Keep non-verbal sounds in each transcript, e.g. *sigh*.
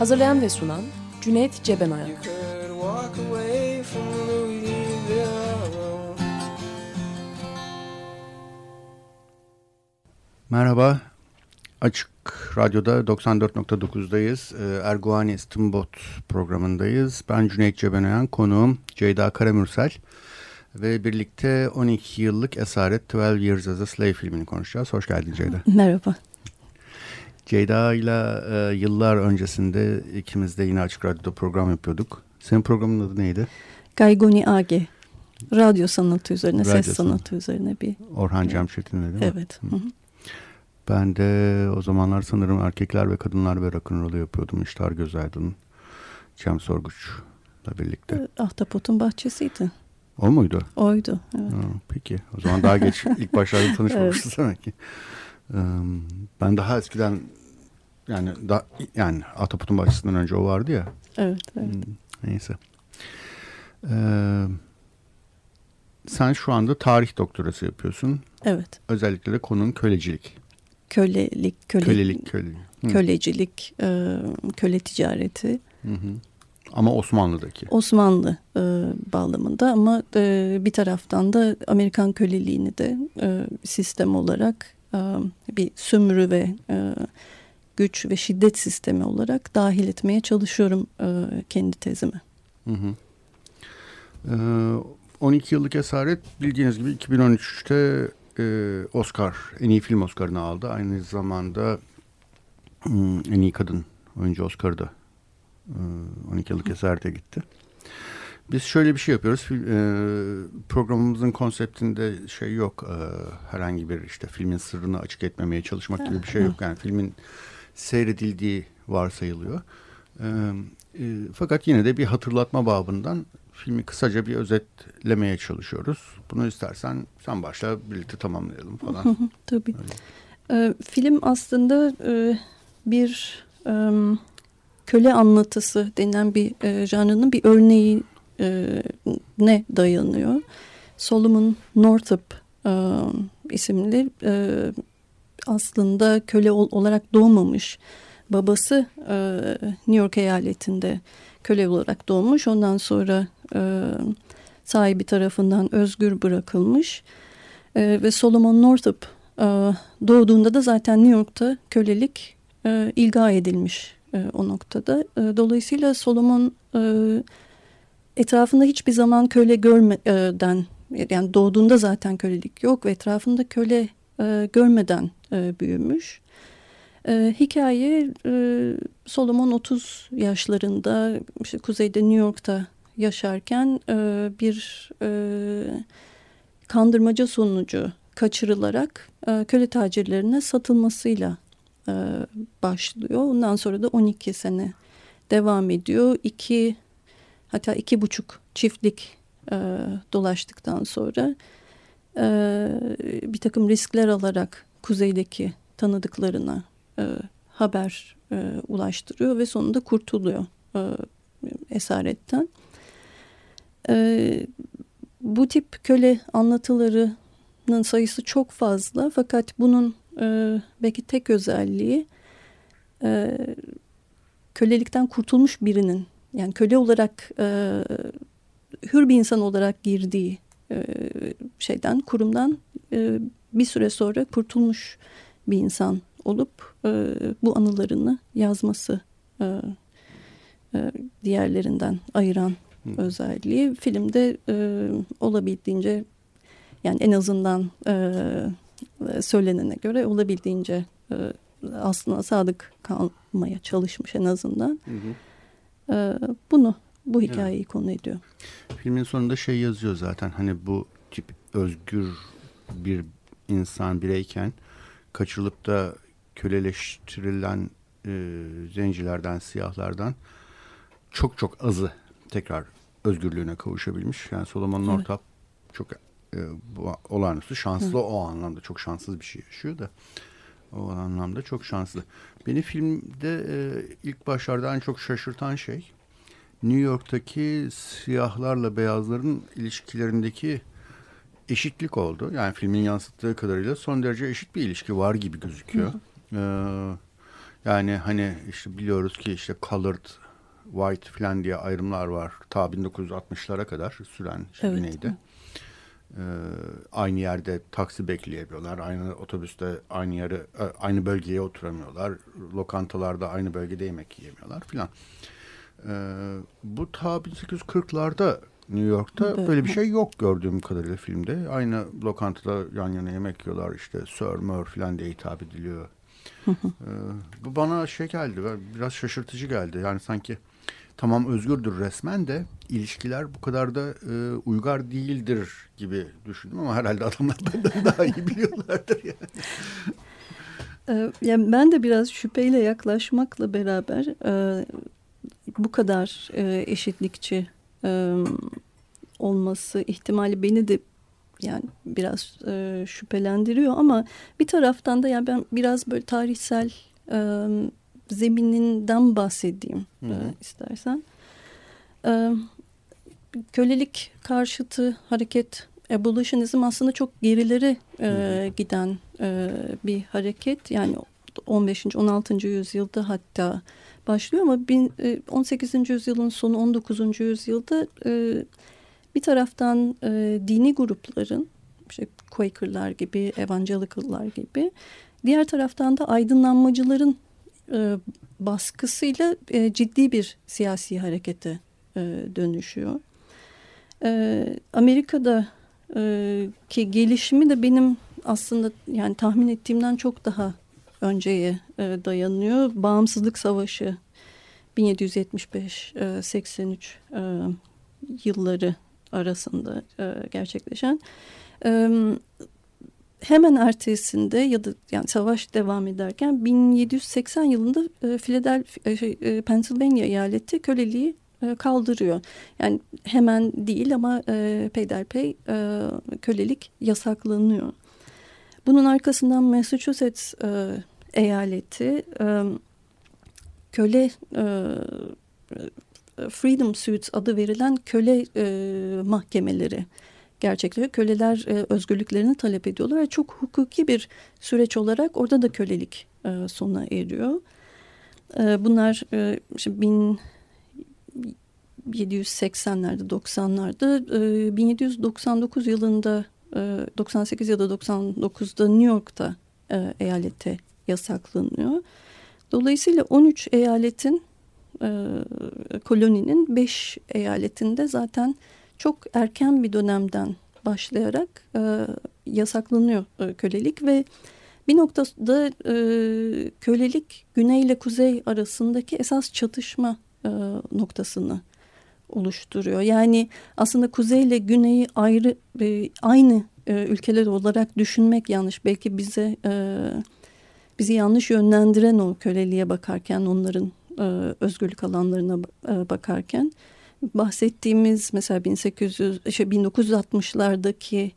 Hazırlayan ve sunan Cüneyt Cebenayak. Merhaba, Açık Radyo'da 94.9'dayız. Ee, Erguani Stimbot programındayız. Ben Cüneyt Cebenayan, konuğum Ceyda Karamürsel ve birlikte 12 yıllık Esaret 12 Years as a Slave filmini konuşacağız. Hoş geldin Ceyda. *laughs* Merhaba. Ceyda ile e, yıllar öncesinde ikimiz de yine Açık Radyo'da program yapıyorduk. Senin programın adı neydi? Gaygoni Age. Radyo sanatı üzerine, Radyo ses sanatı üzerine bir... Orhan Cemşet'in değil mi? Evet. Hı. Ben de o zamanlar sanırım erkekler ve kadınlar ve rock'n'roll'u yapıyordum. İştar Gözaydın, Cem Sorguç'la birlikte. E, Ahtapot'un bahçesiydi. O muydu? Oydu, evet. Ha, peki, o zaman daha geç *laughs* ilk başlarda tanışmamışız evet. demek ki. Ben daha eskiden yani da yani Ataput'un bahçesinden önce o vardı ya. Evet, evet. Hmm, neyse. Ee, sen şu anda tarih doktorası yapıyorsun. Evet. Özellikle de konun kölecilik. Kölelik, köle, kölelik, kölelik. Kölecilik, e, köle ticareti. Hı hı. Ama Osmanlı'daki. Osmanlı e, bağlamında ama e, bir taraftan da Amerikan köleliğini de e, sistem olarak e, bir sömürü ve e, güç ve şiddet sistemi olarak dahil etmeye çalışıyorum e, kendi tezimi. Hı hı. Ee, 12 yıllık esaret bildiğiniz gibi 2013'te e, Oscar, en iyi film Oscar'ını aldı. Aynı zamanda hmm, en iyi kadın oyuncu Oscar'ı da e, 12 yıllık esarete gitti. Biz şöyle bir şey yapıyoruz. E, programımızın konseptinde şey yok. E, herhangi bir işte filmin sırrını açık etmemeye çalışmak gibi bir şey yok. Yani filmin seyredildiği varsayılıyor. E, e, fakat yine de bir hatırlatma babından filmi kısaca bir özetlemeye çalışıyoruz. Bunu istersen sen başla birlikte tamamlayalım falan. *laughs* Tabii. E, film aslında e, bir e, köle anlatısı denilen bir e, janrının bir örneği e, ne dayanıyor? Solomon Northup e, isimli e, aslında köle ol, olarak doğmamış. Babası e, New York eyaletinde köle olarak doğmuş. Ondan sonra e, sahibi tarafından özgür bırakılmış. E, ve Solomon Northup e, doğduğunda da zaten New York'ta kölelik e, ilga edilmiş e, o noktada. E, dolayısıyla Solomon e, etrafında hiçbir zaman köle görmeden yani doğduğunda zaten kölelik yok ve etrafında köle e, görmeden e, büyümüş. E, hikaye e, Solomon 30 yaşlarında işte kuzeyde New York'ta yaşarken e, bir e, kandırmaca sonucu kaçırılarak e, köle tacirlerine satılmasıyla e, başlıyor. Ondan sonra da 12 sene devam ediyor. İki hatta iki buçuk çiftlik e, dolaştıktan sonra e, bir takım riskler alarak kuzeydeki tanıdıklarına e, haber e, ulaştırıyor ve sonunda kurtuluyor e, esaretten. E, bu tip köle anlatılarının sayısı çok fazla fakat bunun e, belki tek özelliği e, kölelikten kurtulmuş birinin yani köle olarak e, hür bir insan olarak girdiği e, şeyden kurumdan e, bir süre sonra kurtulmuş bir insan olup e, bu anılarını yazması e, e, diğerlerinden ayıran Hı. özelliği filmde e, olabildiğince yani en azından e, söylenene göre olabildiğince e, aslında sadık kalmaya çalışmış en azından. Hı hı. Bunu bu hikayeyi evet. konu ediyor. Filmin sonunda şey yazıyor zaten hani bu tip özgür bir insan bireyken kaçırılıp da köleleştirilen e, zencilerden, siyahlardan çok çok azı tekrar özgürlüğüne kavuşabilmiş. Yani Solomon Northup evet. çok e, bu, olağanüstü şanslı Hı. o anlamda çok şanssız bir şey yaşıyor da o anlamda çok şanslı. Beni filmde e, ilk başlarda en çok şaşırtan şey New York'taki siyahlarla beyazların ilişkilerindeki eşitlik oldu. Yani filmin yansıttığı kadarıyla son derece eşit bir ilişki var gibi gözüküyor. Ee, yani hani işte biliyoruz ki işte colored, white falan diye ayrımlar var. Ta 1960'lara kadar süren işte evet. güneyde. Ee, aynı yerde taksi bekleyebiliyorlar. Aynı otobüste aynı yere e, aynı bölgeye oturamıyorlar. Lokantalarda aynı bölgede yemek yiyemiyorlar filan. Ee, bu ta 1840'larda New York'ta evet. böyle bir şey yok gördüğüm kadarıyla filmde. Aynı lokantada yan yana yemek yiyorlar işte Sir Mur falan diye hitap ediliyor. ee, bu bana şey geldi biraz şaşırtıcı geldi. Yani sanki tamam özgürdür resmen de ilişkiler bu kadar da e, uygar değildir gibi düşündüm ama herhalde adamlar benden *laughs* daha iyi biliyorlardır yani. Ee, yani ben de biraz şüpheyle yaklaşmakla beraber e, bu kadar e, eşitlikçi e, olması ihtimali beni de yani biraz e, şüphelendiriyor ama bir taraftan da yani ben biraz böyle tarihsel e, zemininden bahsedeyim Hı -hı. E, istersen. E, kölelik karşıtı hareket abolitionizm aslında çok gerileri e, giden e, bir hareket. Yani 15. 16. yüzyılda hatta başlıyor ama 18. E, yüzyılın sonu 19. yüzyılda e, bir taraftan e, dini grupların işte Quaker'lar gibi, Evangelical'lar gibi diğer taraftan da aydınlanmacıların baskısıyla ciddi bir siyasi harekete dönüşüyor. Amerika'da ki gelişimi de benim aslında yani tahmin ettiğimden çok daha önceye e, dayanıyor. Bağımsızlık Savaşı 1775-83 e, yılları arasında e, gerçekleşen. E, hemen ertesinde ya da yani savaş devam ederken 1780 yılında e, Philadelphia, e, şey, e, Pennsylvania eyaleti köleliği e, kaldırıyor. Yani hemen değil ama e, peyderpey e, kölelik yasaklanıyor. Bunun arkasından Massachusetts e, eyaleti köle Freedom Suits adı verilen köle mahkemeleri gerçekleşiyor. Köleler özgürlüklerini talep ediyorlar ve çok hukuki bir süreç olarak orada da kölelik sona eriyor. Bunlar e, işte 1780'lerde 90'larda e, 1799 yılında 98 ya da 99'da New York'ta e, eyalete yasaklanıyor. Dolayısıyla 13 eyaletin e, koloninin 5 eyaletinde zaten çok erken bir dönemden başlayarak e, yasaklanıyor e, kölelik ve bir noktada e, kölelik güney ile kuzey arasındaki esas çatışma noktasını oluşturuyor. Yani aslında kuzey ile güneyi ayrı aynı ülkeler olarak düşünmek yanlış. Belki bize e, bizi yanlış yönlendiren o köleliğe bakarken onların e, özgürlük alanlarına e, bakarken bahsettiğimiz mesela 1800 şey 1960'lardaki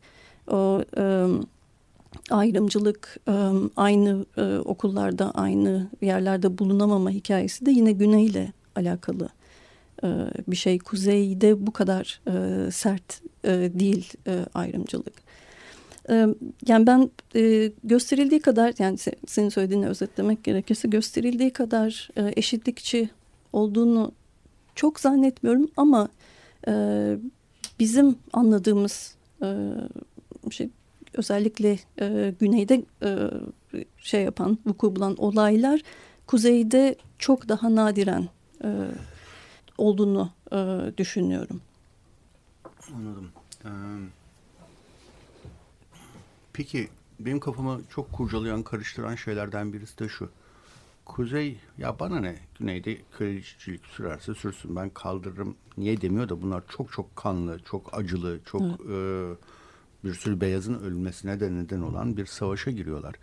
o e, ayrımcılık e, aynı e, okullarda aynı yerlerde bulunamama hikayesi de yine güneyle alakalı e, bir şey. Kuzeyde bu kadar sert değil ayrımcılık. Yani ben gösterildiği kadar yani senin söylediğini özetlemek gerekirse gösterildiği kadar eşitlikçi olduğunu çok zannetmiyorum ama bizim anladığımız şey özellikle güneyde şey yapan vuku bulan olaylar kuzeyde çok daha nadiren olduğunu düşünüyorum. Anladım. Ee, peki benim kafamı çok kurcalayan, karıştıran şeylerden birisi de şu. Kuzey ya bana ne güneyde kölecilik sürerse sürsün ben kaldırırım niye demiyor da bunlar çok çok kanlı çok acılı çok evet. e, bir sürü beyazın ölmesine de neden olan bir savaşa giriyorlar.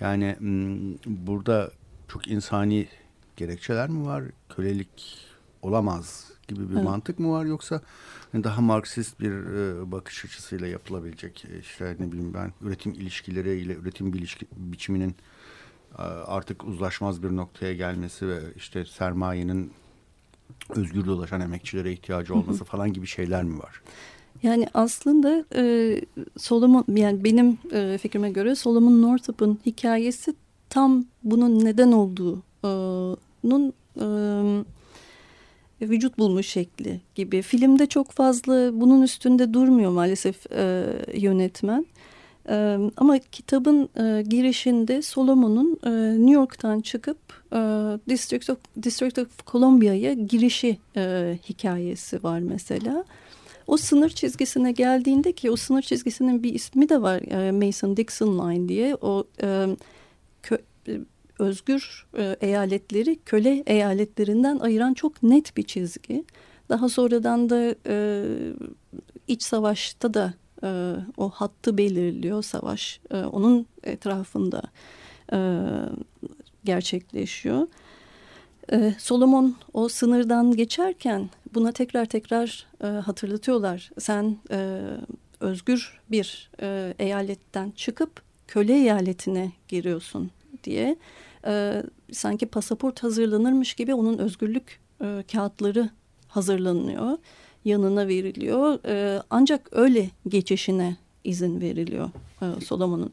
Yani m, burada çok insani gerekçeler mi var? Kölelik olamaz gibi bir evet. mantık mı var yoksa hani daha Marksist bir e, bakış açısıyla yapılabilecek e, işte ne bileyim ben üretim ilişkileriyle üretim ilişki, biçiminin e, artık uzlaşmaz bir noktaya gelmesi ve işte sermayenin özgür dolaşan emekçilere ihtiyacı olması falan gibi şeyler mi var? Yani aslında e, Solomon yani benim e, fikrime göre Solomon Northup'un hikayesi tam bunun neden olduğunun e, vücut bulmuş şekli gibi. Filmde çok fazla bunun üstünde durmuyor maalesef e, yönetmen. E, ama kitabın e, girişinde Solomon'un e, New York'tan çıkıp e, District of, District of Columbia'ya girişi e, hikayesi var mesela. O sınır çizgisine geldiğinde ki o sınır çizgisinin bir ismi de var e, Mason-Dixon Line diye. O e, kö, özgür e, eyaletleri köle eyaletlerinden ayıran çok net bir çizgi. Daha sonradan da e, iç savaşta da e, o hattı belirliyor savaş. E, onun etrafında e, gerçekleşiyor. E, Solomon o sınırdan geçerken buna tekrar tekrar e, hatırlatıyorlar. Sen e, özgür bir e, eyaletten çıkıp köle eyaletine giriyorsun diye. E, sanki pasaport hazırlanırmış gibi onun özgürlük e, kağıtları hazırlanıyor. Yanına veriliyor. E, ancak öyle geçişine izin veriliyor e, Solomon'un.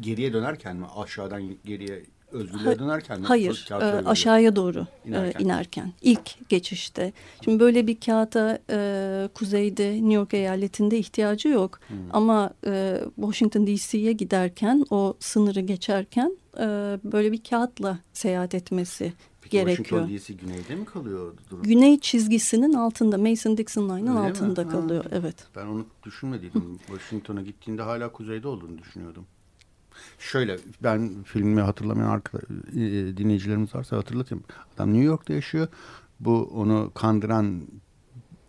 Geriye dönerken mi? Aşağıdan geriye özgürlüğe dönerken mi? Hayır, e, aşağıya doğru inerken. E, inerken. İlk geçişte. Şimdi böyle bir kağıta e, kuzeyde New York eyaletinde ihtiyacı yok. Hmm. Ama e, Washington DC'ye giderken o sınırı geçerken e, böyle bir kağıtla seyahat etmesi Peki gerekiyor. Washington DC güneyde mi kalıyor? Durum? Güney çizgisinin altında Mason-Dixon Line'ın altında mi? kalıyor. Ha, evet. Ben onu düşünmediydim. Washington'a gittiğinde hala kuzeyde olduğunu düşünüyordum. Şöyle ben filmi hatırlamayan arkadaş, e, dinleyicilerimiz varsa hatırlatayım. Adam New York'ta yaşıyor. Bu onu kandıran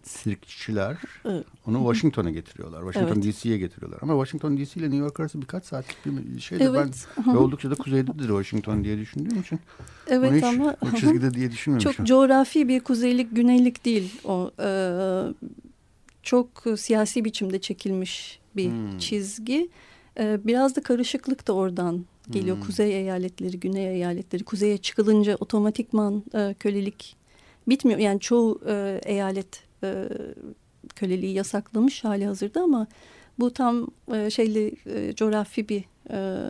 sirkçiler evet. onu Washington'a getiriyorlar. Washington evet. DC'ye getiriyorlar. Ama Washington DC ile New York arası birkaç saatlik bir şeydi. Evet. Ben ve oldukça da kuzeydedir Washington diye düşündüğüm için. Evet hiç, ama o çizgide diye düşünmemişim. Çok coğrafi bir kuzeylik güneylik değil o. Ee, çok siyasi biçimde çekilmiş bir hmm. çizgi. Ee, biraz da karışıklık da oradan geliyor. Hmm. Kuzey eyaletleri, güney eyaletleri. Kuzeye çıkılınca otomatikman e, kölelik bitmiyor. Yani çoğu e, eyalet e, köleliği yasaklamış hali hazırda ama bu tam e, şeyli e, coğrafi bir e,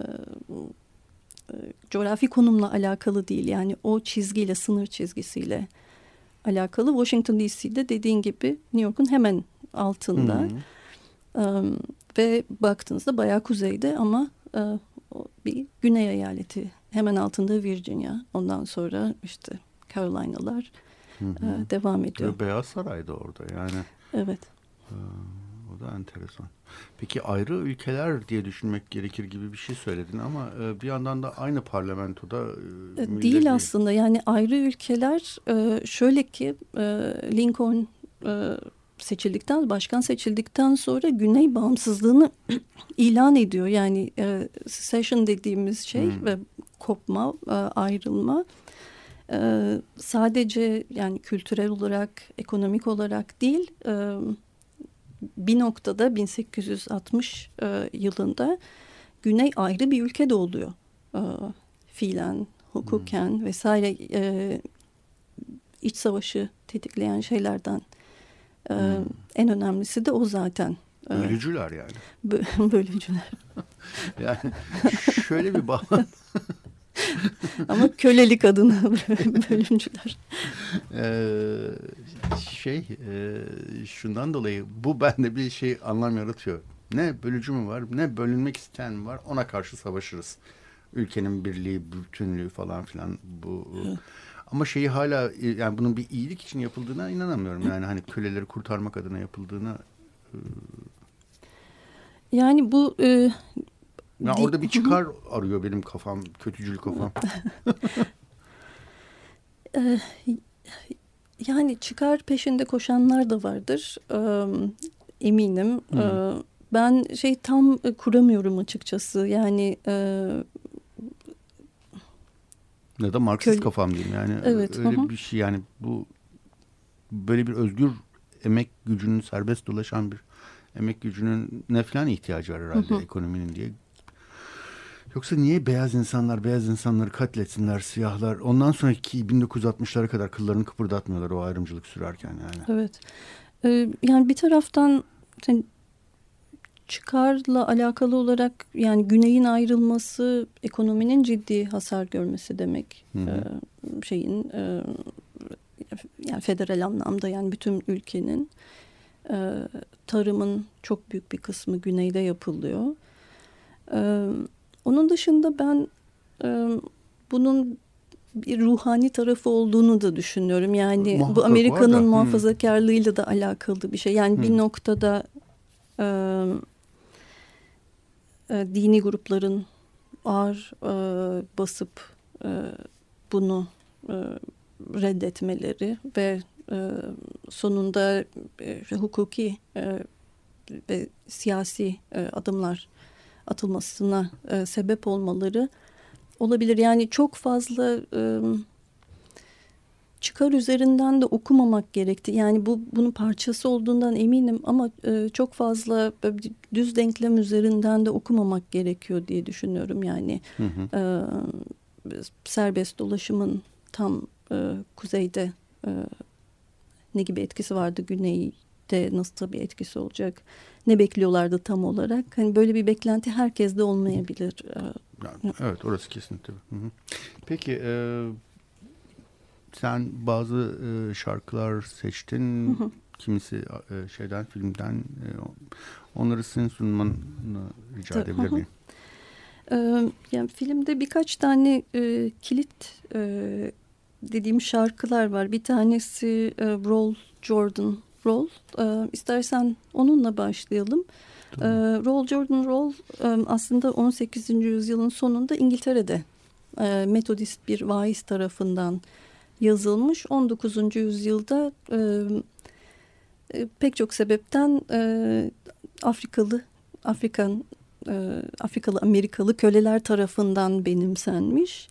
coğrafi konumla alakalı değil. Yani o çizgiyle, sınır çizgisiyle alakalı. Washington DC'de dediğin gibi New York'un hemen altında. Hmm. Um, ve baktığınızda bayağı kuzeyde ama e, bir güney eyaleti. Hemen altında Virginia. Ondan sonra işte Carolinalar. E, devam ediyor. Ve Beyaz Saray'da orada yani. Evet. E, o da enteresan. Peki ayrı ülkeler diye düşünmek gerekir gibi bir şey söyledin ama e, bir yandan da aynı parlamentoda e, değil, değil aslında. Yani ayrı ülkeler e, şöyle ki e, Lincoln e, seçildikten başkan seçildikten sonra Güney bağımsızlığını *clears throat* ilan ediyor. Yani e, secession dediğimiz şey hmm. ve kopma, e, ayrılma e, sadece yani kültürel olarak, ekonomik olarak değil e, bir noktada 1860 e, yılında Güney ayrı bir ülke de oluyor. E, fiilen, hukuken hmm. vesaire e, iç savaşı tetikleyen şeylerden ee, hmm. En önemlisi de o zaten. Ee, Bölücüler yani. *laughs* *laughs* Bölücüler. *laughs* yani şöyle bir bağ. Ama kölelik adına bölümcüler. Ee, şey e, şundan dolayı bu bende bir şey anlam yaratıyor. Ne bölücü mü var ne bölünmek isteyen mi var ona karşı savaşırız. Ülkenin birliği, bütünlüğü falan filan bu. Evet. Ama şeyi hala yani bunun bir iyilik için yapıldığına inanamıyorum. Yani hani köleleri kurtarmak adına yapıldığına. E... Yani bu e, ya orada bir çıkar arıyor benim kafam, kötücül kafam. *laughs* e, yani çıkar peşinde koşanlar da vardır. E, eminim. E, ben şey tam kuramıyorum açıkçası. Yani e, Ya da Marksist Köl... kafam diyeyim yani. Evet. Öyle hı. bir şey yani bu böyle bir özgür emek gücünün serbest dolaşan bir emek gücünün ne falan ihtiyacı var herhalde hı hı. ekonominin diye. Yoksa niye beyaz insanlar beyaz insanları katletsinler siyahlar ondan sonraki 1960'lara kadar kıllarını kıpırdatmıyorlar o ayrımcılık sürerken yani. Evet. Ee, yani bir taraftan yani çıkarla alakalı olarak yani güneyin ayrılması ekonominin ciddi hasar görmesi demek. Hı hı. Ee, şeyin e, yani federal anlamda yani bütün ülkenin e, tarımın çok büyük bir kısmı güneyde yapılıyor. E, onun dışında ben e, bunun bir ruhani tarafı olduğunu da düşünüyorum. Yani Muhakkak bu Amerika'nın muhafazakarlığıyla da alakalı bir şey. Yani hmm. bir noktada e, e, dini grupların ağır e, basıp e, bunu e, reddetmeleri ve e, sonunda e, hukuki e, ve siyasi e, adımlar atılmasına e, sebep olmaları olabilir. Yani çok fazla e, çıkar üzerinden de okumamak gerekti. Yani bu bunun parçası olduğundan eminim ama e, çok fazla düz denklem üzerinden de okumamak gerekiyor diye düşünüyorum. Yani hı hı. E, serbest dolaşımın tam e, kuzeyde e, ne gibi etkisi vardı güneyde nasıl bir etkisi olacak ne bekliyorlardı tam olarak hani böyle bir beklenti herkeste olmayabilir. E, yani, evet orası. Hı hı. Peki e, sen bazı e, şarkılar seçtin. Hı hı. Kimisi e, şeyden filmden e, onları senin sunmanı rica Tabii, edebilir miyim? Ee, yani filmde birkaç tane e, kilit e, dediğim şarkılar var. Bir tanesi e, Roll Jordan Roll. E, istersen onunla başlayalım. E, Roll Jordan Roll e, aslında 18. yüzyılın sonunda İngiltere'de e, Metodist bir vaiz tarafından yazılmış. 19. yüzyılda e, pek çok sebepten e, Afrikalı Afrikan e, Afrikalı Amerikalı köleler tarafından benimsenmiş.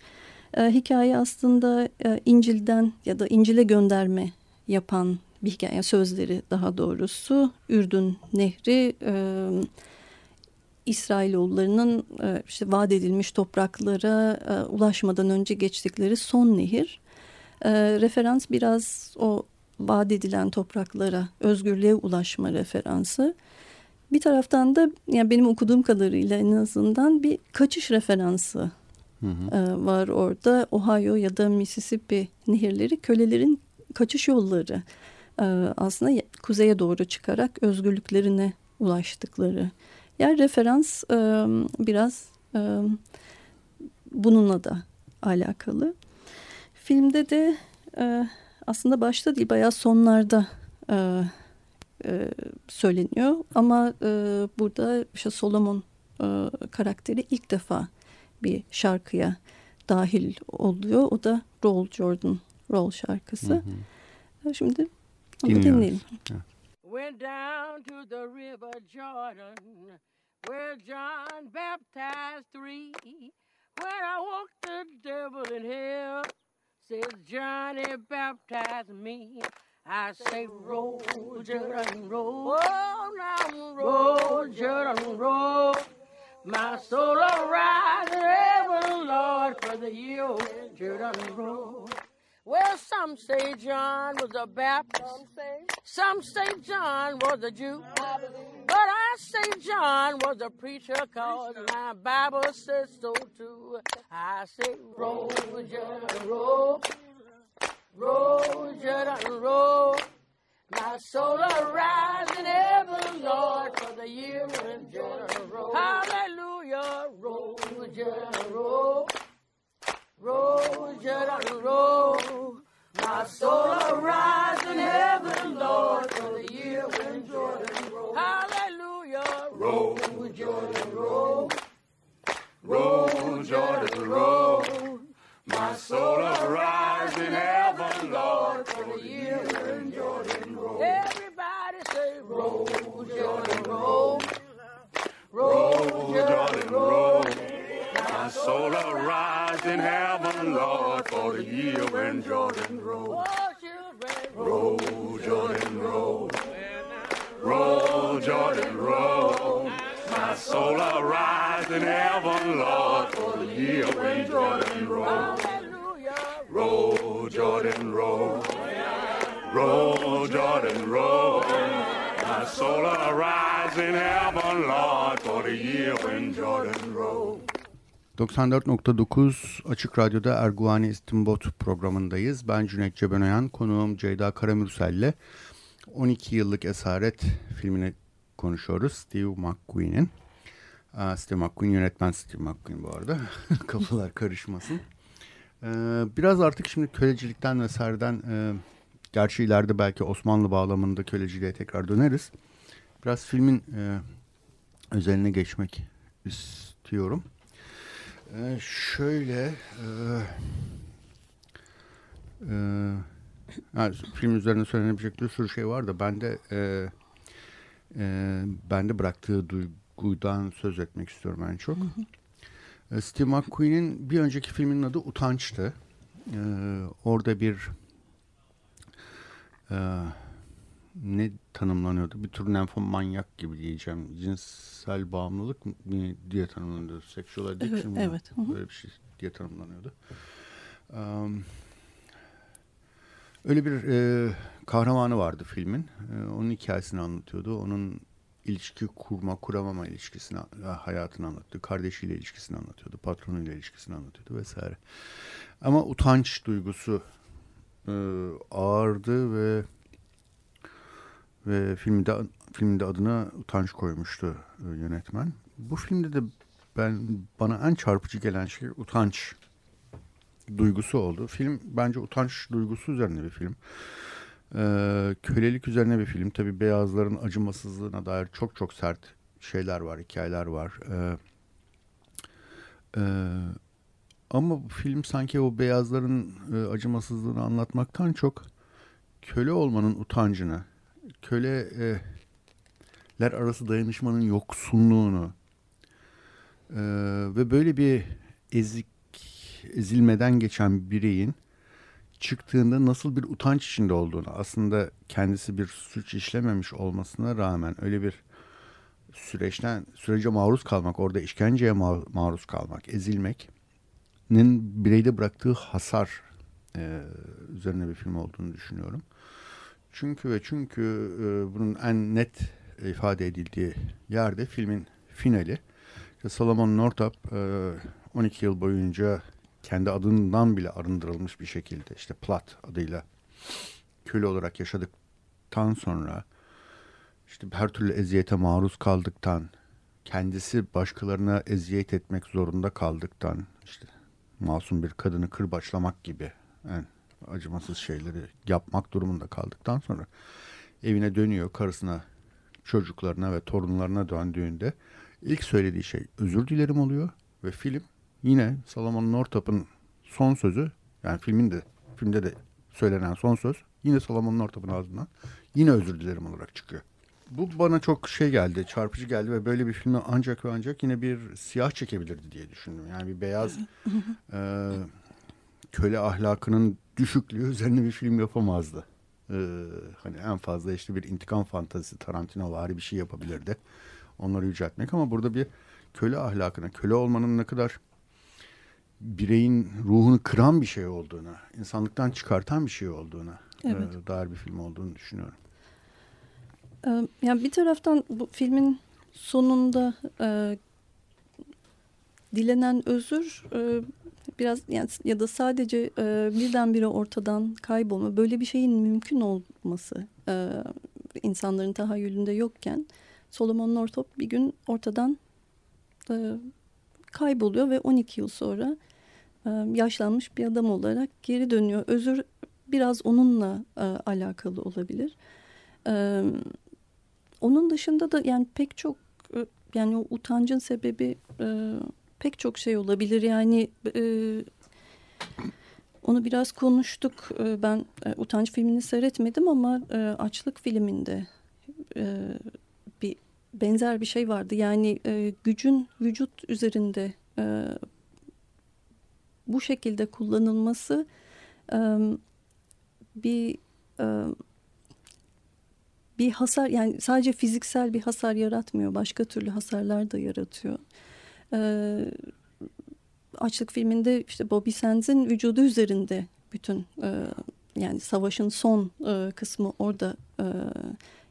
E, hikaye aslında e, İncil'den ya da İncil'e gönderme yapan bir hikaye sözleri daha doğrusu Ürdün Nehri e, İsrailoğullarının e, işte vaat edilmiş topraklara e, ulaşmadan önce geçtikleri son nehir. E, referans biraz o vaat edilen topraklara özgürlüğe ulaşma referansı. Bir taraftan da yani benim okuduğum kadarıyla en azından bir kaçış referansı hı hı. E, var orada. Ohio ya da Mississippi nehirleri kölelerin kaçış yolları. E, aslında kuzeye doğru çıkarak özgürlüklerine ulaştıkları. Yani referans e, biraz e, bununla da alakalı. Filmde de e, aslında başta değil bayağı sonlarda e, e, söyleniyor. Ama e, burada işte Solomon e, karakteri ilk defa bir şarkıya dahil oluyor. O da Roll Jordan Roll şarkısı. Hı hı. Şimdi onu dinleyelim. Went down to the river Jordan where John baptized three. When I walked the devil in hell, says Johnny baptized me. I say roll, Jordan, roll. Oh, now roll, Jordan, roll. My soul arise in heaven, Lord, for the year Jordan roll. Well, some say John was a Baptist. Some say, some say John was a Jew. But I say John was a preacher, cause my Bible says so too. I say, roll, Jordan, roll. Roll, Jordan, roll. My soul arise in heaven, Lord, for the year when Jordan roll. Hallelujah, roll, Jordan, roll. Roll, Jordan, roll. My soul arise in heaven, Lord, for the year when Jordan roll. Hallelujah, roll, Jordan, roll. Roll, Jordan, roll. My soul arise in heaven, Lord, for the year when Jordan roll. Everybody say, roll, Jordan, roll. Roll, Jordan, roll. My soul arise in heaven, Lord, for the year when Jordan rose. Roll, Jordan, roll. Roll, Jordan, roll. My soul arise in heaven, Lord, for the year when Jordan roll. Roll, Jordan, roll. Roll, Jordan, roll. My soul arise in heaven, Lord, for the year when Jordan roll. 94.9 Açık Radyo'da Erguvani İstinbot programındayız. Ben Cüneyt Cebenoyan, konuğum Ceyda Karamürsel'le 12 yıllık Esaret filmini konuşuyoruz. Steve McQueen'in. Steve McQueen yönetmen Steve McQueen bu arada. *laughs* Kafalar karışmasın. Ee, biraz artık şimdi kölecilikten vesaireden e, gerçi ileride belki Osmanlı bağlamında köleciliğe tekrar döneriz. Biraz filmin e, özeline geçmek istiyorum. Ee, şöyle e, e, yani film üzerine söylenebilecek bir sürü şey var da ben de e, e, bende bıraktığı duygudan söz etmek istiyorum en çok. Hı hı. E, Steve McQueen'in bir önceki filminin adı Utanç'tı. E, orada bir e, ne tanımlanıyordu? Bir tür manyak gibi diyeceğim. Cinsel bağımlılık mı diye tanımlanıyordu. Sexual addiction evet, evet. Hı -hı. Böyle bir şey diye tanımlanıyordu. Um, öyle bir e, kahramanı vardı filmin. E, onun hikayesini anlatıyordu. Onun ilişki kurma, kuramama ilişkisini, hayatını anlatıyordu. Kardeşiyle ilişkisini anlatıyordu. Patronuyla ilişkisini anlatıyordu vesaire. Ama utanç duygusu e, ağırdı ve ve filmde filmde adına utanç koymuştu e, yönetmen. Bu filmde de ben bana en çarpıcı gelen şey utanç duygusu oldu. Film bence utanç duygusu üzerine bir film. Ee, kölelik üzerine bir film. Tabi beyazların acımasızlığına dair çok çok sert şeyler var, hikayeler var. Ee, e, ama bu film sanki o beyazların e, acımasızlığını anlatmaktan çok köle olmanın utancını, köleler arası dayanışmanın yoksunluğunu e, ve böyle bir ezik ezilmeden geçen bireyin çıktığında nasıl bir utanç içinde olduğunu aslında kendisi bir suç işlememiş olmasına rağmen öyle bir süreçten sürece maruz kalmak orada işkenceye maruz kalmak ezilmek'nin bireyde bıraktığı hasar e, üzerine bir film olduğunu düşünüyorum. Çünkü ve çünkü e, bunun en net ifade edildiği yerde filmin finali. İşte Solomon Northup e, 12 yıl boyunca kendi adından bile arındırılmış bir şekilde işte Plat adıyla köle olarak yaşadıktan sonra işte her türlü eziyete maruz kaldıktan kendisi başkalarına eziyet etmek zorunda kaldıktan işte masum bir kadını kırbaçlamak gibi yani acımasız şeyleri yapmak durumunda kaldıktan sonra evine dönüyor karısına çocuklarına ve torunlarına döndüğünde ilk söylediği şey özür dilerim oluyor ve film yine Salomon Northup'un son sözü yani filmin de filmde de söylenen son söz yine Salomon Northup'un ağzından yine özür dilerim olarak çıkıyor. Bu bana çok şey geldi, çarpıcı geldi ve böyle bir filmi ancak ve ancak yine bir siyah çekebilirdi diye düşündüm. Yani bir beyaz *laughs* e, köle ahlakının düşüklüğü üzerine bir film yapamazdı. Ee, hani en fazla işte bir intikam fantazisi Tarantino vari bir şey yapabilirdi. Onları yüceltmek ama burada bir köle ahlakına, köle olmanın ne kadar bireyin ruhunu kıran bir şey olduğunu, insanlıktan çıkartan bir şey olduğunu evet. e, dair bir film olduğunu düşünüyorum. Ee, yani bir taraftan bu filmin sonunda e, dilenen özür e, biraz yani ya da sadece e, birdenbire ortadan kaybolma böyle bir şeyin mümkün olması e, insanların tahayyülünde yokken Solomon Northup bir gün ortadan e, kayboluyor ve 12 yıl sonra e, yaşlanmış bir adam olarak geri dönüyor. Özür biraz onunla alakalı olabilir. Onun dışında da yani pek çok yani o utancın sebebi pek çok şey olabilir. Yani e, onu biraz konuştuk. E, ben e, Utanç filmini seyretmedim ama Açlık filminde bir benzer bir şey vardı. Yani gücün vücut üzerinde bu şekilde kullanılması bir bir hasar yani sadece fiziksel bir hasar yaratmıyor. Başka türlü hasarlar da yaratıyor. E, Açlık filminde işte Bobby Sands'in vücudu üzerinde bütün e, yani savaşın son e, kısmı orada e,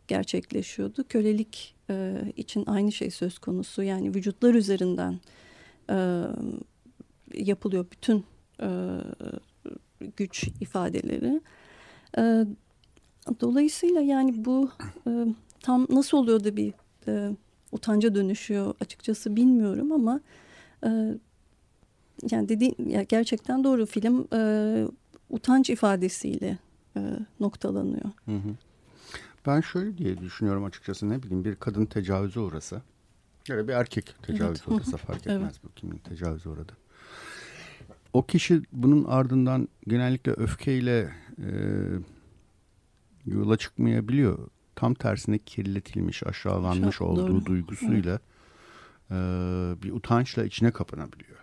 gerçekleşiyordu. Kölelik e, için aynı şey söz konusu. Yani vücutlar üzerinden e, yapılıyor bütün e, güç ifadeleri. E, dolayısıyla yani bu e, tam nasıl oluyor da bir e, utanca dönüşüyor açıkçası bilmiyorum ama e, yani dediğin ya gerçekten doğru film e, utanç ifadesiyle e, noktalanıyor. Hı hı. Ben şöyle diye düşünüyorum açıkçası ne bileyim bir kadın tecavüze uğrasa ya bir erkek tecavüze evet. uğrasa fark *laughs* etmez evet. bu kimin tecavüze uğradı. O kişi bunun ardından genellikle öfkeyle e, yola çıkmayabiliyor. Tam tersine kirletilmiş, aşağılanmış Çok olduğu doğru. duygusuyla e, bir utançla içine kapanabiliyor.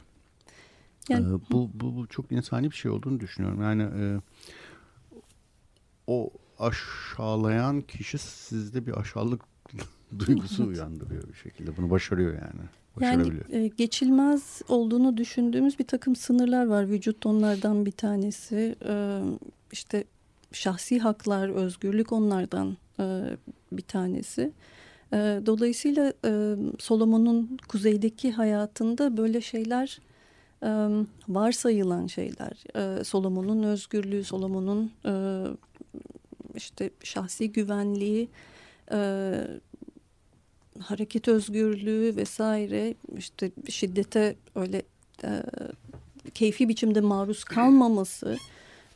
Yani, e, bu, bu, bu çok insani bir şey olduğunu düşünüyorum. Yani e, o aşağılayan kişi sizde bir aşağılık *laughs* duygusu evet. uyandırıyor bir şekilde. Bunu başarıyor yani. Yani e, geçilmez olduğunu düşündüğümüz bir takım sınırlar var. Vücut onlardan bir tanesi. E, işte şahsi haklar, özgürlük onlardan bir tanesi. E, dolayısıyla e, Solomon'un kuzeydeki hayatında böyle şeyler e, varsayılan şeyler. E, Solomon'un özgürlüğü, Solomon'un e, işte şahsi güvenliği, e, hareket özgürlüğü vesaire işte şiddete öyle e, keyfi biçimde maruz kalmaması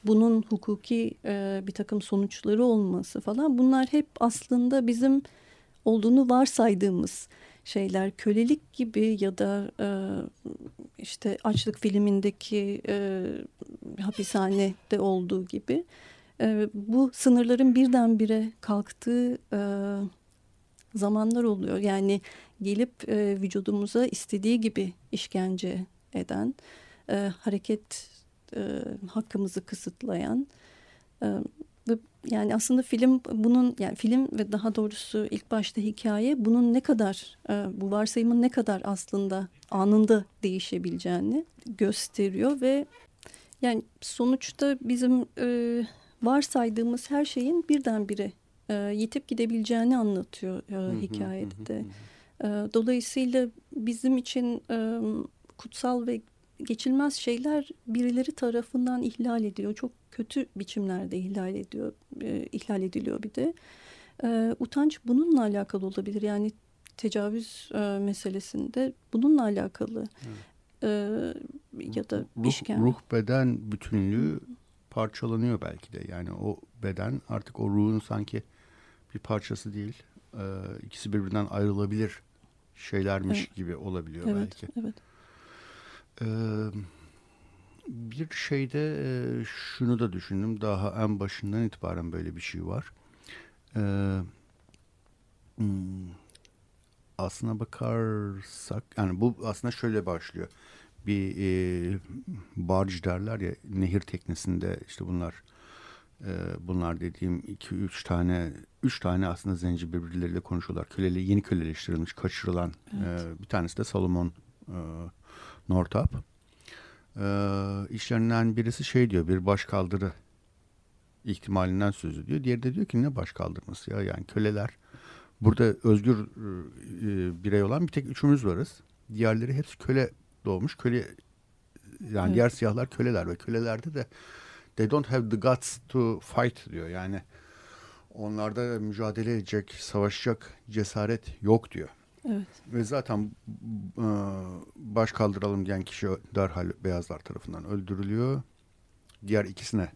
bunun hukuki e, bir takım sonuçları olması falan bunlar hep aslında bizim olduğunu varsaydığımız şeyler kölelik gibi ya da e, işte açlık filmindeki e, hapishanede olduğu gibi e, bu sınırların birdenbire kalktığı e, zamanlar oluyor. Yani gelip e, vücudumuza istediği gibi işkence eden, e, hareket e, hakkımızı kısıtlayan e, ve yani aslında film bunun yani film ve daha doğrusu ilk başta hikaye bunun ne kadar e, bu varsayımın ne kadar aslında anında değişebileceğini gösteriyor ve yani sonuçta bizim e, varsaydığımız her şeyin birdenbire e, yitip gidebileceğini anlatıyor e, hikayede. e, dolayısıyla bizim için e, kutsal ve geçilmez şeyler birileri tarafından ihlal ediliyor. Çok kötü biçimlerde ihlal ediyor, e, ihlal ediliyor bir de. E, utanç bununla alakalı olabilir. Yani tecavüz e, meselesinde bununla alakalı. E, ya da ruh, işkence. Ruh beden bütünlüğü parçalanıyor belki de. Yani o beden artık o ruhun sanki bir parçası değil. E, ikisi birbirinden ayrılabilir şeylermiş evet. gibi olabiliyor evet, belki. Evet. Ee, bir şeyde e, şunu da düşündüm. Daha en başından itibaren böyle bir şey var. Ee, hmm, aslına bakarsak yani bu aslında şöyle başlıyor. Bir e, barge derler ya nehir teknesinde işte bunlar e, bunlar dediğim iki üç tane üç tane aslında zenci birbirleriyle konuşuyorlar. Köleli yeni köleleştirilmiş kaçırılan evet. e, bir tanesi de Salomon e, Nortap. Ee, işlerinden birisi şey diyor bir baş kaldırı ihtimalinden söz ediyor. Diğeri de diyor ki ne baş kaldırması ya yani köleler. Burada özgür e, birey olan bir tek üçümüz varız. Diğerleri hepsi köle doğmuş. Köle yani evet. diğer siyahlar köleler ve kölelerde de they don't have the guts to fight diyor. Yani onlarda mücadele edecek, savaşacak cesaret yok diyor. Evet. Ve zaten e, baş kaldıralım diyen kişi derhal beyazlar tarafından öldürülüyor. Diğer ikisine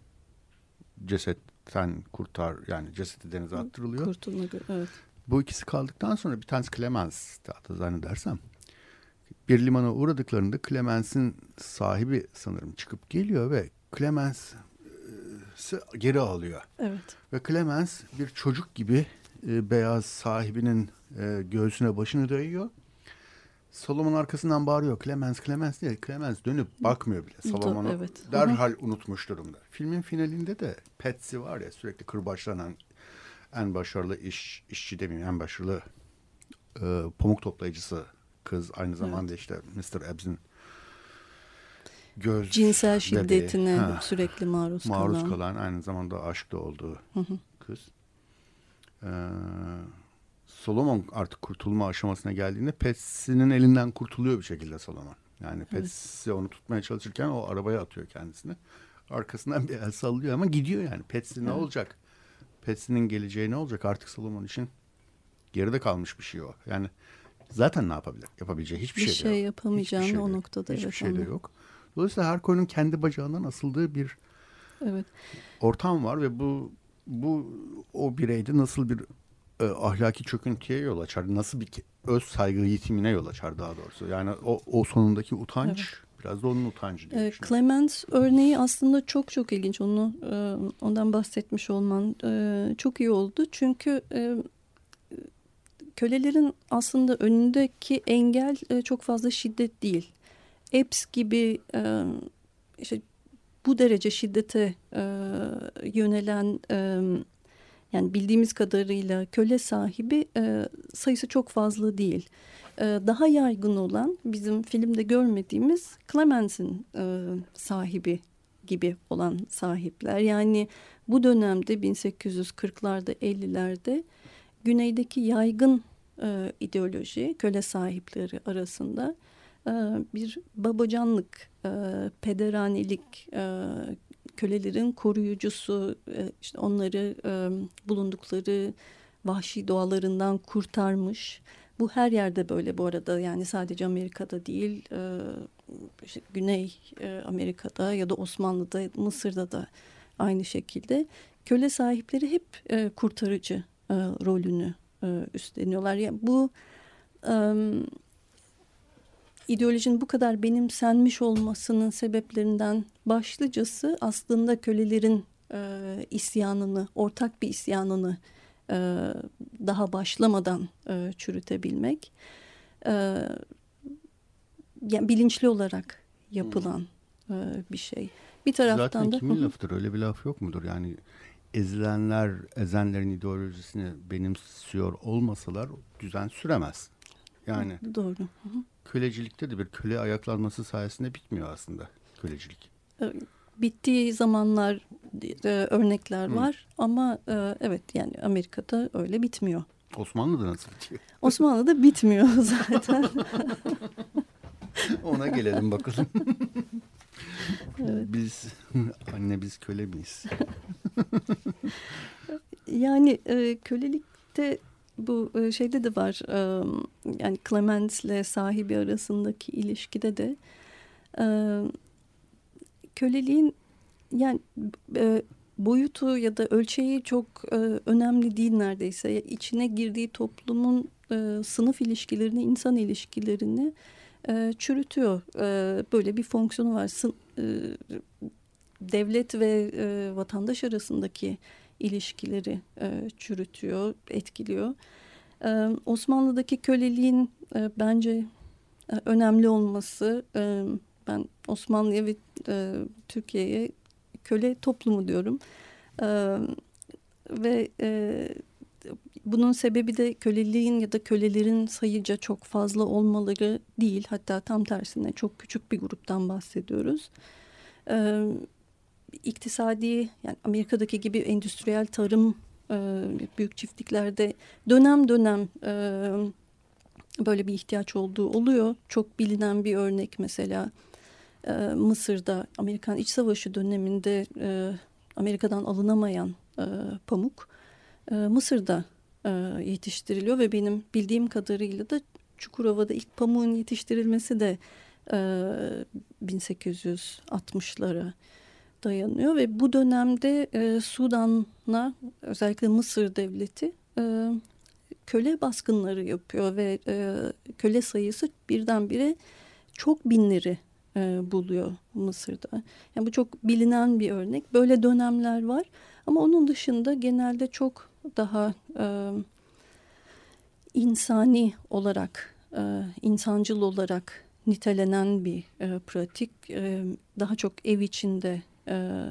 cesetten kurtar yani cesedi denize attırılıyor. Kurtulma evet. Bu ikisi kaldıktan sonra bir tanesi Clemens hatta zannedersem bir limana uğradıklarında Clemens'in sahibi sanırım çıkıp geliyor ve Clemens e, geri alıyor. Evet. Ve Clemens bir çocuk gibi e, beyaz sahibinin e, göğsüne başını dayıyor. Solomon arkasından bağırıyor. Clemens, Clemens diye. Clemens dönüp bakmıyor bile. Solomon'u evet. derhal unutmuş durumda. Filmin finalinde de Patsy var ya sürekli kırbaçlanan en başarılı iş, işçi demeyeyim en başarılı e, pamuk toplayıcısı kız. Aynı zamanda evet. işte Mr. Ebbs'in göz cinsel bebeği. şiddetine ha, sürekli maruz, maruz kalan. kalan aynı zamanda aşkta olduğu hı hı. kız. Ee, Solomon artık kurtulma aşamasına geldiğinde Patsy'nin elinden kurtuluyor bir şekilde Solomon. Yani evet. onu tutmaya çalışırken o arabaya atıyor kendisini. Arkasından bir el sallıyor ama gidiyor yani. Patsy ne evet. olacak? Patsy'nin geleceği ne olacak? Artık Solomon için geride kalmış bir şey o. Yani zaten ne yapabilir? Yapabileceği hiçbir bir şey, şey de yok. yapamayacağını şey o noktada Hiçbir evet, şey de yok. Dolayısıyla her koyunun kendi bacağından asıldığı bir evet. ortam var ve bu bu o bireyde nasıl bir e, ahlaki çöküntüye yol açar. Nasıl bir öz saygı yitimine yol açar daha doğrusu. Yani o, o sonundaki utanç evet. biraz da onun utancı diye e, Clemens örneği aslında çok çok ilginç. Onu e, ondan bahsetmiş olman e, çok iyi oldu. Çünkü e, kölelerin aslında önündeki engel e, çok fazla şiddet değil. Epps gibi e, işte bu derece şiddete e, yönelen e, yani bildiğimiz kadarıyla köle sahibi e, sayısı çok fazla değil. E, daha yaygın olan bizim filmde görmediğimiz Clemens'in e, sahibi gibi olan sahipler. Yani bu dönemde 1840'larda 50'lerde güneydeki yaygın e, ideoloji köle sahipleri arasında bir babacanlık, e, pederanelik, e, kölelerin koruyucusu, e, işte onları e, bulundukları vahşi doğalarından kurtarmış. Bu her yerde böyle bu arada yani sadece Amerika'da değil, e, işte Güney e, Amerika'da ya da Osmanlı'da, Mısır'da da aynı şekilde köle sahipleri hep e, kurtarıcı e, rolünü e, üstleniyorlar. Yani bu e, ideolojinin bu kadar benimsenmiş olmasının sebeplerinden başlıcası aslında kölelerin e, isyanını, ortak bir isyanını e, daha başlamadan e, çürütebilmek. E, yani bilinçli olarak yapılan hmm. e, bir şey. Bir taraftan Zaten da... kimin lafıdır öyle bir laf yok mudur? Yani ezilenler, ezenlerin ideolojisini benimsiyor olmasalar düzen süremez. Yani doğru. Hı hı. Kölecilikte de bir köle ayaklanması sayesinde bitmiyor aslında kölecilik. Ee, bittiği zamanlar e, örnekler hı. var ama e, evet yani Amerika'da öyle bitmiyor. Osmanlı'da nasıl bitiyor? *laughs* Osmanlı'da bitmiyor *laughs* zaten. *laughs* Ona gelelim bakalım. evet. Biz anne biz köle miyiz? yani e, kölelikte bu e, şeyde de var yani Clemens'le sahibi arasındaki ilişkide de köleliğin yani boyutu ya da ölçeği çok önemli değil neredeyse. İçine girdiği toplumun sınıf ilişkilerini, insan ilişkilerini çürütüyor. Böyle bir fonksiyonu var. Devlet ve vatandaş arasındaki ilişkileri e, çürütüyor, etkiliyor. E, Osmanlı'daki köleliğin e, bence e, önemli olması, e, ben Osmanlı'ya ve e, Türkiye'ye köle toplumu diyorum. E, ve e, bunun sebebi de köleliğin ya da kölelerin sayıca çok fazla olmaları değil. Hatta tam tersine çok küçük bir gruptan bahsediyoruz. E, iktisadi yani Amerika'daki gibi endüstriyel tarım e, büyük çiftliklerde dönem dönem e, böyle bir ihtiyaç olduğu oluyor. Çok bilinen bir örnek mesela e, Mısır'da Amerikan İç Savaşı döneminde e, Amerika'dan alınamayan e, pamuk e, Mısır'da e, yetiştiriliyor ve benim bildiğim kadarıyla da Çukurova'da ilk pamuğun yetiştirilmesi de e, 1860'lara dayanıyor ve bu dönemde e, Sudan'la özellikle Mısır devleti e, köle baskınları yapıyor ve e, köle sayısı birdenbire çok binleri e, buluyor Mısır'da. Yani bu çok bilinen bir örnek. Böyle dönemler var ama onun dışında genelde çok daha e, insani olarak e, insancıl olarak nitelenen bir e, pratik. E, daha çok ev içinde e,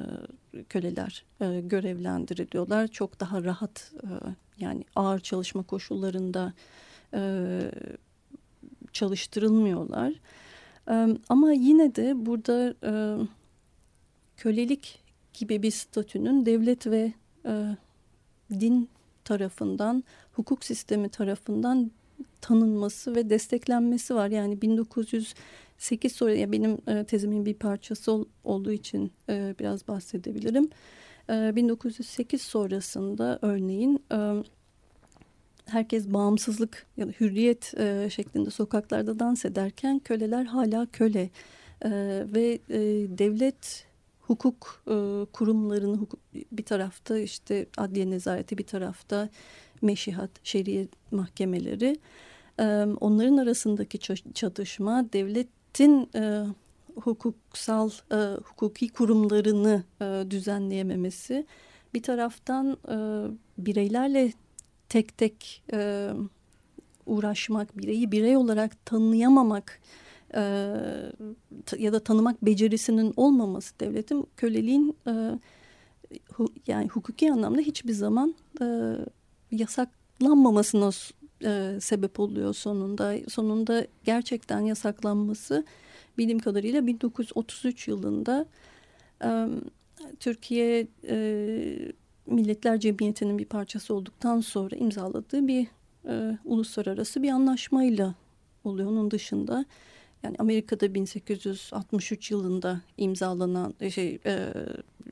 köleler e, görevlendiriliyorlar. Çok daha rahat e, yani ağır çalışma koşullarında e, çalıştırılmıyorlar. E, ama yine de burada e, kölelik gibi bir statünün devlet ve e, din tarafından, hukuk sistemi tarafından tanınması ve desteklenmesi var. Yani 1908 sonra ya benim e, tezimin bir parçası ol, olduğu için e, biraz bahsedebilirim. E, 1908 sonrasında örneğin e, herkes bağımsızlık ya da hürriyet e, şeklinde sokaklarda dans ederken köleler hala köle e, ve e, devlet hukuk e, kurumlarının hukuk, bir tarafta işte adliye nezareti bir tarafta meşihat, şeriye mahkemeleri e, onların arasındaki çatışma devletin e, hukuksal e, hukuki kurumlarını e, düzenleyememesi. Bir taraftan e, bireylerle tek tek e, uğraşmak, bireyi birey olarak tanıyamamak e, ya da tanımak becerisinin olmaması devletin köleliğin e, hu, yani hukuki anlamda hiçbir zaman e, yasaklanmamasına e, sebep oluyor sonunda. Sonunda gerçekten yasaklanması bildiğim kadarıyla 1933 yılında e, Türkiye e, Milletler Cemiyeti'nin bir parçası olduktan sonra imzaladığı bir e, uluslararası bir anlaşmayla oluyor. Onun dışında yani Amerika'da 1863 yılında imzalanan şey e,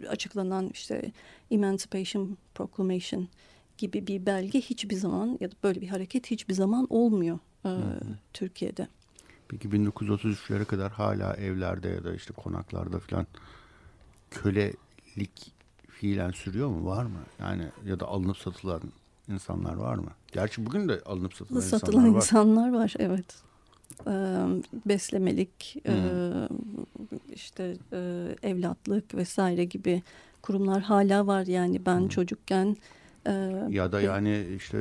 açıklanan işte Emancipation Proclamation gibi bir belge hiçbir zaman ya da böyle bir hareket hiçbir zaman olmuyor e, Türkiye'de. Peki 1933'lere kadar hala evlerde ya da işte konaklarda falan kölelik fiilen sürüyor mu? Var mı? Yani ya da alınıp satılan insanlar var mı? Gerçi bugün de alınıp satılan, satılan insanlar var. insanlar var. Evet. Ee, beslemelik, hmm. e, işte e, evlatlık vesaire gibi kurumlar hala var. Yani ben hmm. çocukken e, ya da yani işte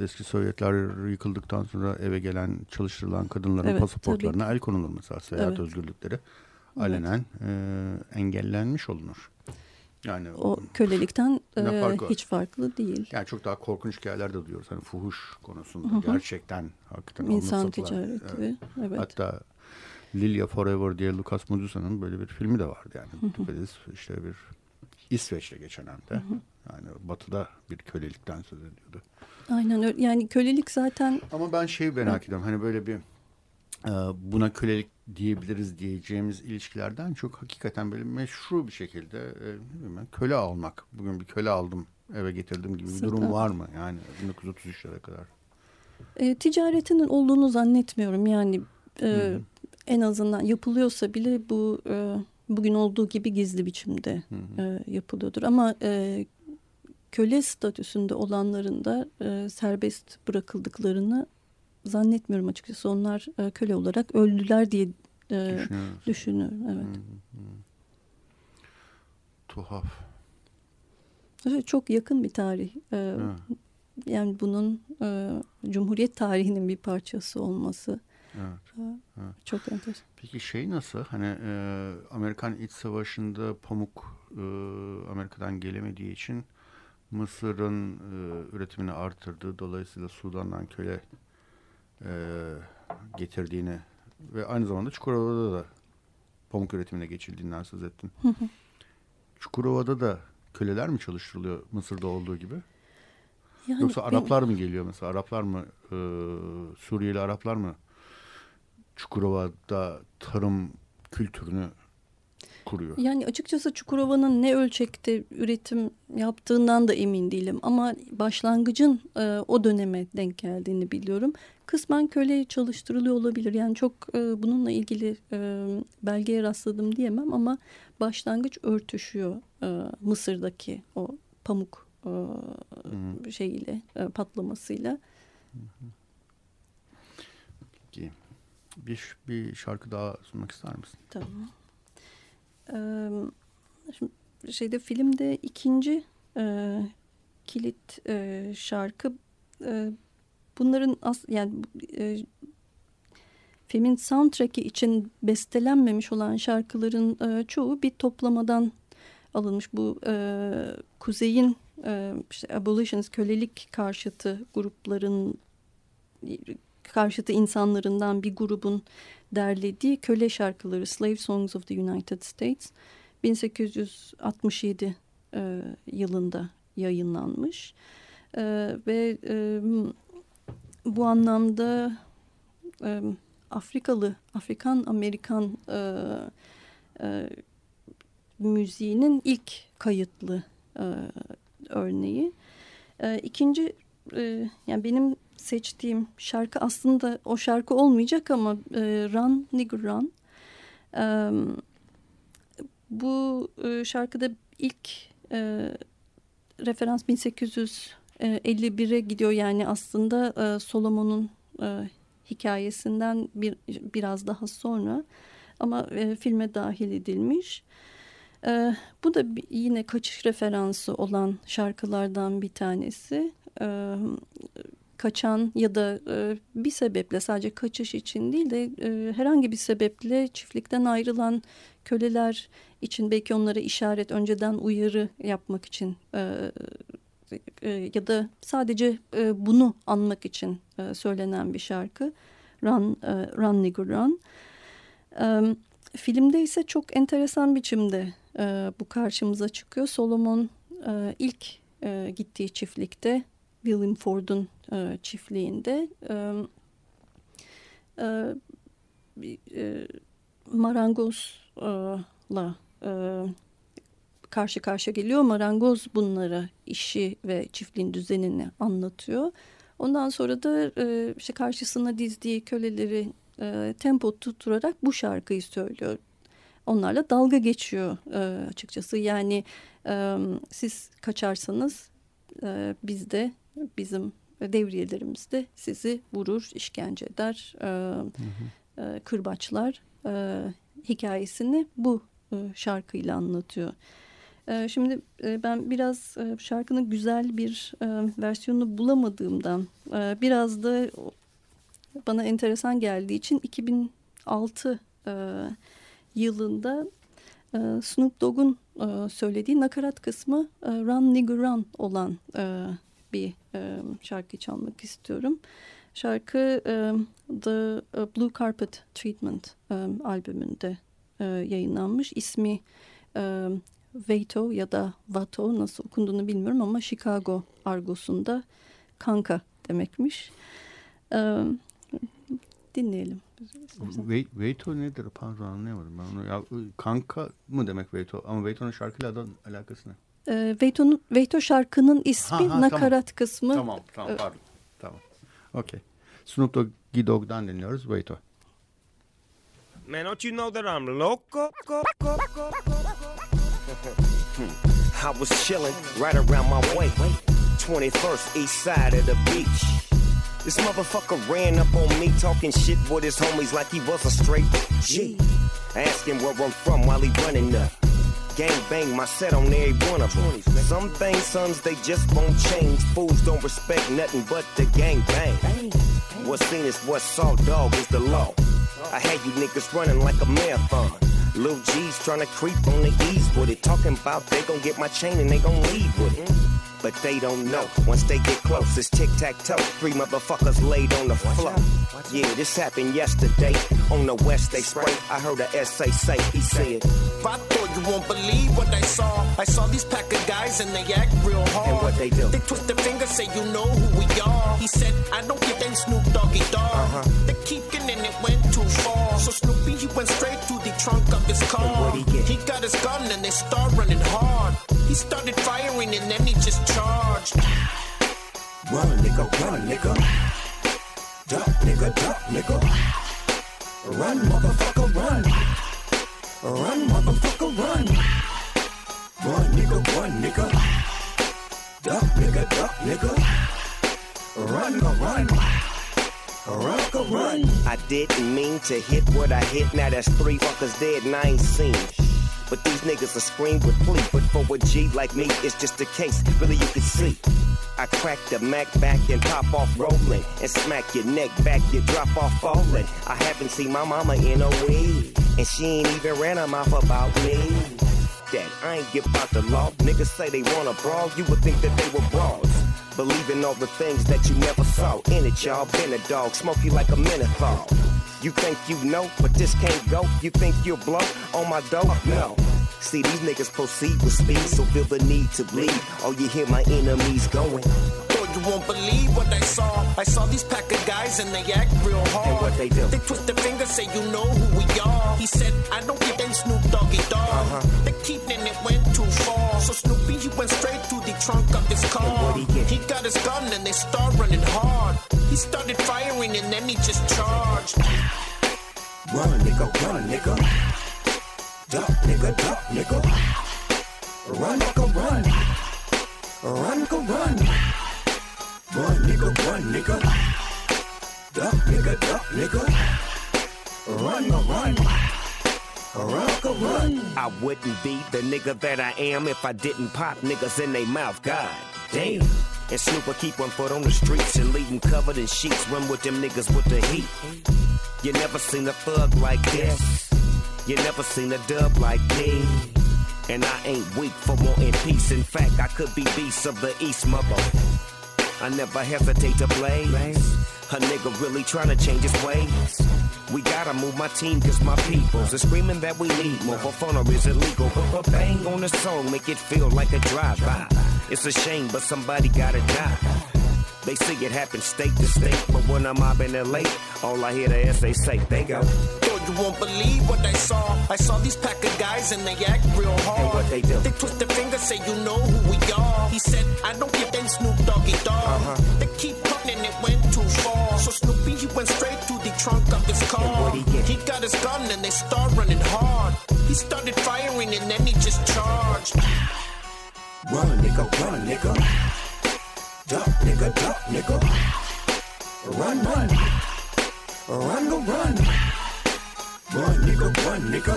eski Sovyetler yıkıldıktan sonra eve gelen çalıştırılan kadınların evet, pasaportlarına tabii. el konulur mesela seyahat evet. özgürlükleri alenen evet. e, engellenmiş olunur. Yani o kölelikten e, farkı hiç farklı değil. Yani çok daha korkunç hikayeler de duyuyoruz. Hani fuhuş konusunda Hı-hı. gerçekten hakikaten insan ticareti. Evet. evet. Hatta Lilia Forever diye Lucas Medusa'nın böyle bir filmi de vardı yani. Düpedüz işte bir İsveç'te geçen hem de. Hı-hı. Yani batıda bir kölelikten söz ediyordu. Aynen öyle. Yani kölelik zaten... Ama ben şeyi merak ediyorum. Hani böyle bir e, buna kölelik diyebiliriz diyeceğimiz ilişkilerden çok hakikaten böyle meşru bir şekilde e, bileyim, köle almak. Bugün bir köle aldım eve getirdim gibi bir durum var mı? Yani 1933'lere kadar. E, ticaretinin olduğunu zannetmiyorum. Yani e, en azından yapılıyorsa bile bu e, bugün olduğu gibi gizli biçimde e, yapılıyordur. Ama e, köle statüsünde olanların da e, serbest bırakıldıklarını zannetmiyorum açıkçası. Onlar e, köle olarak öldüler diye e, düşünüyorum. Evet. Hı hı. Tuhaf. Evet, çok yakın bir tarih. E, yani bunun e, Cumhuriyet tarihinin bir parçası olması. Evet. Evet. Çok enteresan. Peki şey nasıl? Hani e, Amerikan İç Savaşı'nda pamuk e, Amerika'dan gelemediği için Mısır'ın e, üretimini artırdı. Dolayısıyla Sudan'dan köle e, getirdiğini ve aynı zamanda Çukurova'da da pamuk üretimine geçildiğinden söz ettin. Çukurova'da da köleler mi çalıştırılıyor Mısır'da olduğu gibi? Yani Yoksa ben... Araplar mı geliyor mesela? Araplar mı, e, Suriyeli Araplar mı Çukurova'da tarım kültürünü kuruyor. Yani açıkçası Çukurova'nın ne ölçekte üretim yaptığından da emin değilim. Ama başlangıcın e, o döneme denk geldiğini biliyorum. Kısmen köle çalıştırılıyor olabilir. Yani çok e, bununla ilgili e, belgeye rastladım diyemem ama başlangıç örtüşüyor e, Mısır'daki o pamuk e, Hı şeyiyle e, patlamasıyla. Peki. Bir, bir şarkı daha sunmak ister misin? Tamam. Şimdi şeyde filmde ikinci e, kilit e, şarkı e, bunların as, yani e, filmin soundtrack'i için bestelenmemiş olan şarkıların e, çoğu bir toplamadan alınmış. Bu e, kuzeyin e, işte abolitionist kölelik karşıtı grupların karşıtı insanlarından bir grubun derlediği köle şarkıları Slave Songs of the United States 1867 e, yılında yayınlanmış e, ve e, bu anlamda e, Afrikalı, Afrikan Amerikan e, e, müziğinin ilk kayıtlı e, örneği. E, ikinci e, yani benim seçtiğim şarkı aslında o şarkı olmayacak ama e, Run Nigger Run. E, bu e, şarkıda ilk e, referans 1851'e gidiyor yani aslında e, Solomon'un e, hikayesinden bir biraz daha sonra ama e, filme dahil edilmiş. E, bu da yine kaçış referansı olan şarkılardan bir tanesi. E, kaçan ya da e, bir sebeple sadece kaçış için değil de e, herhangi bir sebeple çiftlikten ayrılan köleler için belki onlara işaret önceden uyarı yapmak için e, e, ya da sadece e, bunu anmak için e, söylenen bir şarkı Run, e, Run Nigger Run. E, filmde ise çok enteresan biçimde e, bu karşımıza çıkıyor. Solomon e, ilk e, gittiği çiftlikte William Ford'un e, çiftliğinde e, e, e, marangozla e, karşı karşıya geliyor. Marangoz bunlara işi ve çiftliğin düzenini anlatıyor. Ondan sonra da e, işte karşısına dizdiği köleleri e, tempo tutturarak bu şarkıyı söylüyor. Onlarla dalga geçiyor e, açıkçası. Yani e, siz kaçarsanız e, biz de bizim devriyelerimiz de sizi vurur, işkence eder, e, hı. E, kırbaçlar e, hikayesini bu e, şarkıyla anlatıyor. E, şimdi e, ben biraz e, şarkının güzel bir e, versiyonunu bulamadığımdan e, biraz da bana enteresan geldiği için 2006 e, yılında e, Snoop Dogg'un e, söylediği nakarat kısmı e, Run Nigger Run olan e, bir e, şarkı çalmak istiyorum. Şarkı e, The Blue Carpet Treatment e, albümünde e, yayınlanmış. İsmi e, Vato ya da Vato nasıl okunduğunu bilmiyorum ama Chicago argosunda kanka demekmiş. E, dinleyelim. Veto nedir? Pardon anlayamadım ben onu. Ya, kanka mı demek Veto? Ama Veto'nun şarkıyla da alakası ne? E, Veto'nun Veto şarkının ismi ha, ha, nakarat tamam. kısmı. Tamam tamam pardon. Tamam. Okey. Snoop Doggy Dogg'dan dinliyoruz Veto. Man, don't you know that I'm loco? Go, go, go, I was chilling right around my way. 21st east side of the beach. This motherfucker ran up on me talking shit with his homies like he was a straight G. Asking where I'm from while he running up. Gang bang my set on every one of them. Some things, sons, they just won't change. Fools don't respect nothing but the gang bang. What's seen is what's saw, dog, is the law. I had you niggas running like a marathon. Lil G's trying to creep on the ease with it. Talking about they gon' get my chain and they gon' leave with it. But they don't know. Once they get close, it's tic tac toe. Three motherfuckers laid on the floor. Yeah, this happened yesterday. On the west, they spray. I heard a SA say, he said, I thought you won't believe what I saw. I saw these pack of guys and they act real hard. And what they do? They twist their fingers, say, you know who we are. He said, I don't give them Snoop Doggy Dog. Uh-huh. They keep getting it went too far. So Snoopy, he went straight to the trunk of his car. He, he got his gun and they start running hard. He started firing and then he just charged. Run, nigga, run, nigga. Duck, nigga, duck, nigga. Run, motherfucker, run. Run, motherfucker, run. Run, nigga, run, nigga. Duck, nigga, duck, nigga. Run, go, run. Run, go, run. I didn't mean to hit what I hit. Now that's three fuckers dead and I ain't seen. But these niggas are scream with plea. But for a G like me, it's just a case. Really, you can see. I crack the Mac back and pop off rolling and smack your neck back, you drop off falling. I haven't seen my mama in a week, and she ain't even ran her mouth about me. That I ain't give out the law. Niggas say they wanna brawl, you would think that they were brawls. Believing all the things that you never saw. In it, y'all been a dog, smoke you like a menthol. You think you know, but this can't go. You think you'll blow on my dough? No. See, these niggas proceed with speed, so feel the need to bleed. Oh, you hear my enemies going. Oh, you won't believe what I saw. I saw these pack of guys and they act real hard. And what they do? They twist their fingers, say you know who we are. He said, I don't give them Snoop Doggy Dog. Uh-huh. Snoopy, he went straight to the trunk of his car. He? He got his gun and they start running hard. He started firing and then he just charged. Run, nigga, run, nigga. Duck, nigga, duck, nigga. Run, nigga, run. Run, nigga, run. Run, nigga, run, nigga. Duck, nigga, duck, nigga. Run, nigga, run. I wouldn't be the nigga that I am if I didn't pop niggas in they mouth. God damn. And Snoop will keep one foot on the streets and leave them covered in sheets. Run with them niggas with the heat. You never seen a thug like this. You never seen a dub like me. And I ain't weak for wanting peace. In fact, I could be beast of the East, mother. I never hesitate to blaze. A nigga really trying to change his ways. We gotta move my team cause my peoples are screaming that we need more for fun or is illegal. But but bang on the song, make it feel like a drive-by. It's a shame, but somebody gotta die. They see it happen state to state, but when I'm mobbing it late, all I hear the SA say, they go. You won't believe what I saw. I saw these pack of guys and they act real hard. And what they do? They twist their fingers, say you know who we are. He said, I don't give them Snoop Doggy Dog. Uh-huh. They keep cutting and it went too far. So Snoopy, he went straight to the trunk of his car. He got his gun and they start running hard. He started firing and then he just charged. Run, nigga, run, nigga. Duck, nigga, duck, nigga. Run, run. Run, go, run. Run, nigga, run, nigga.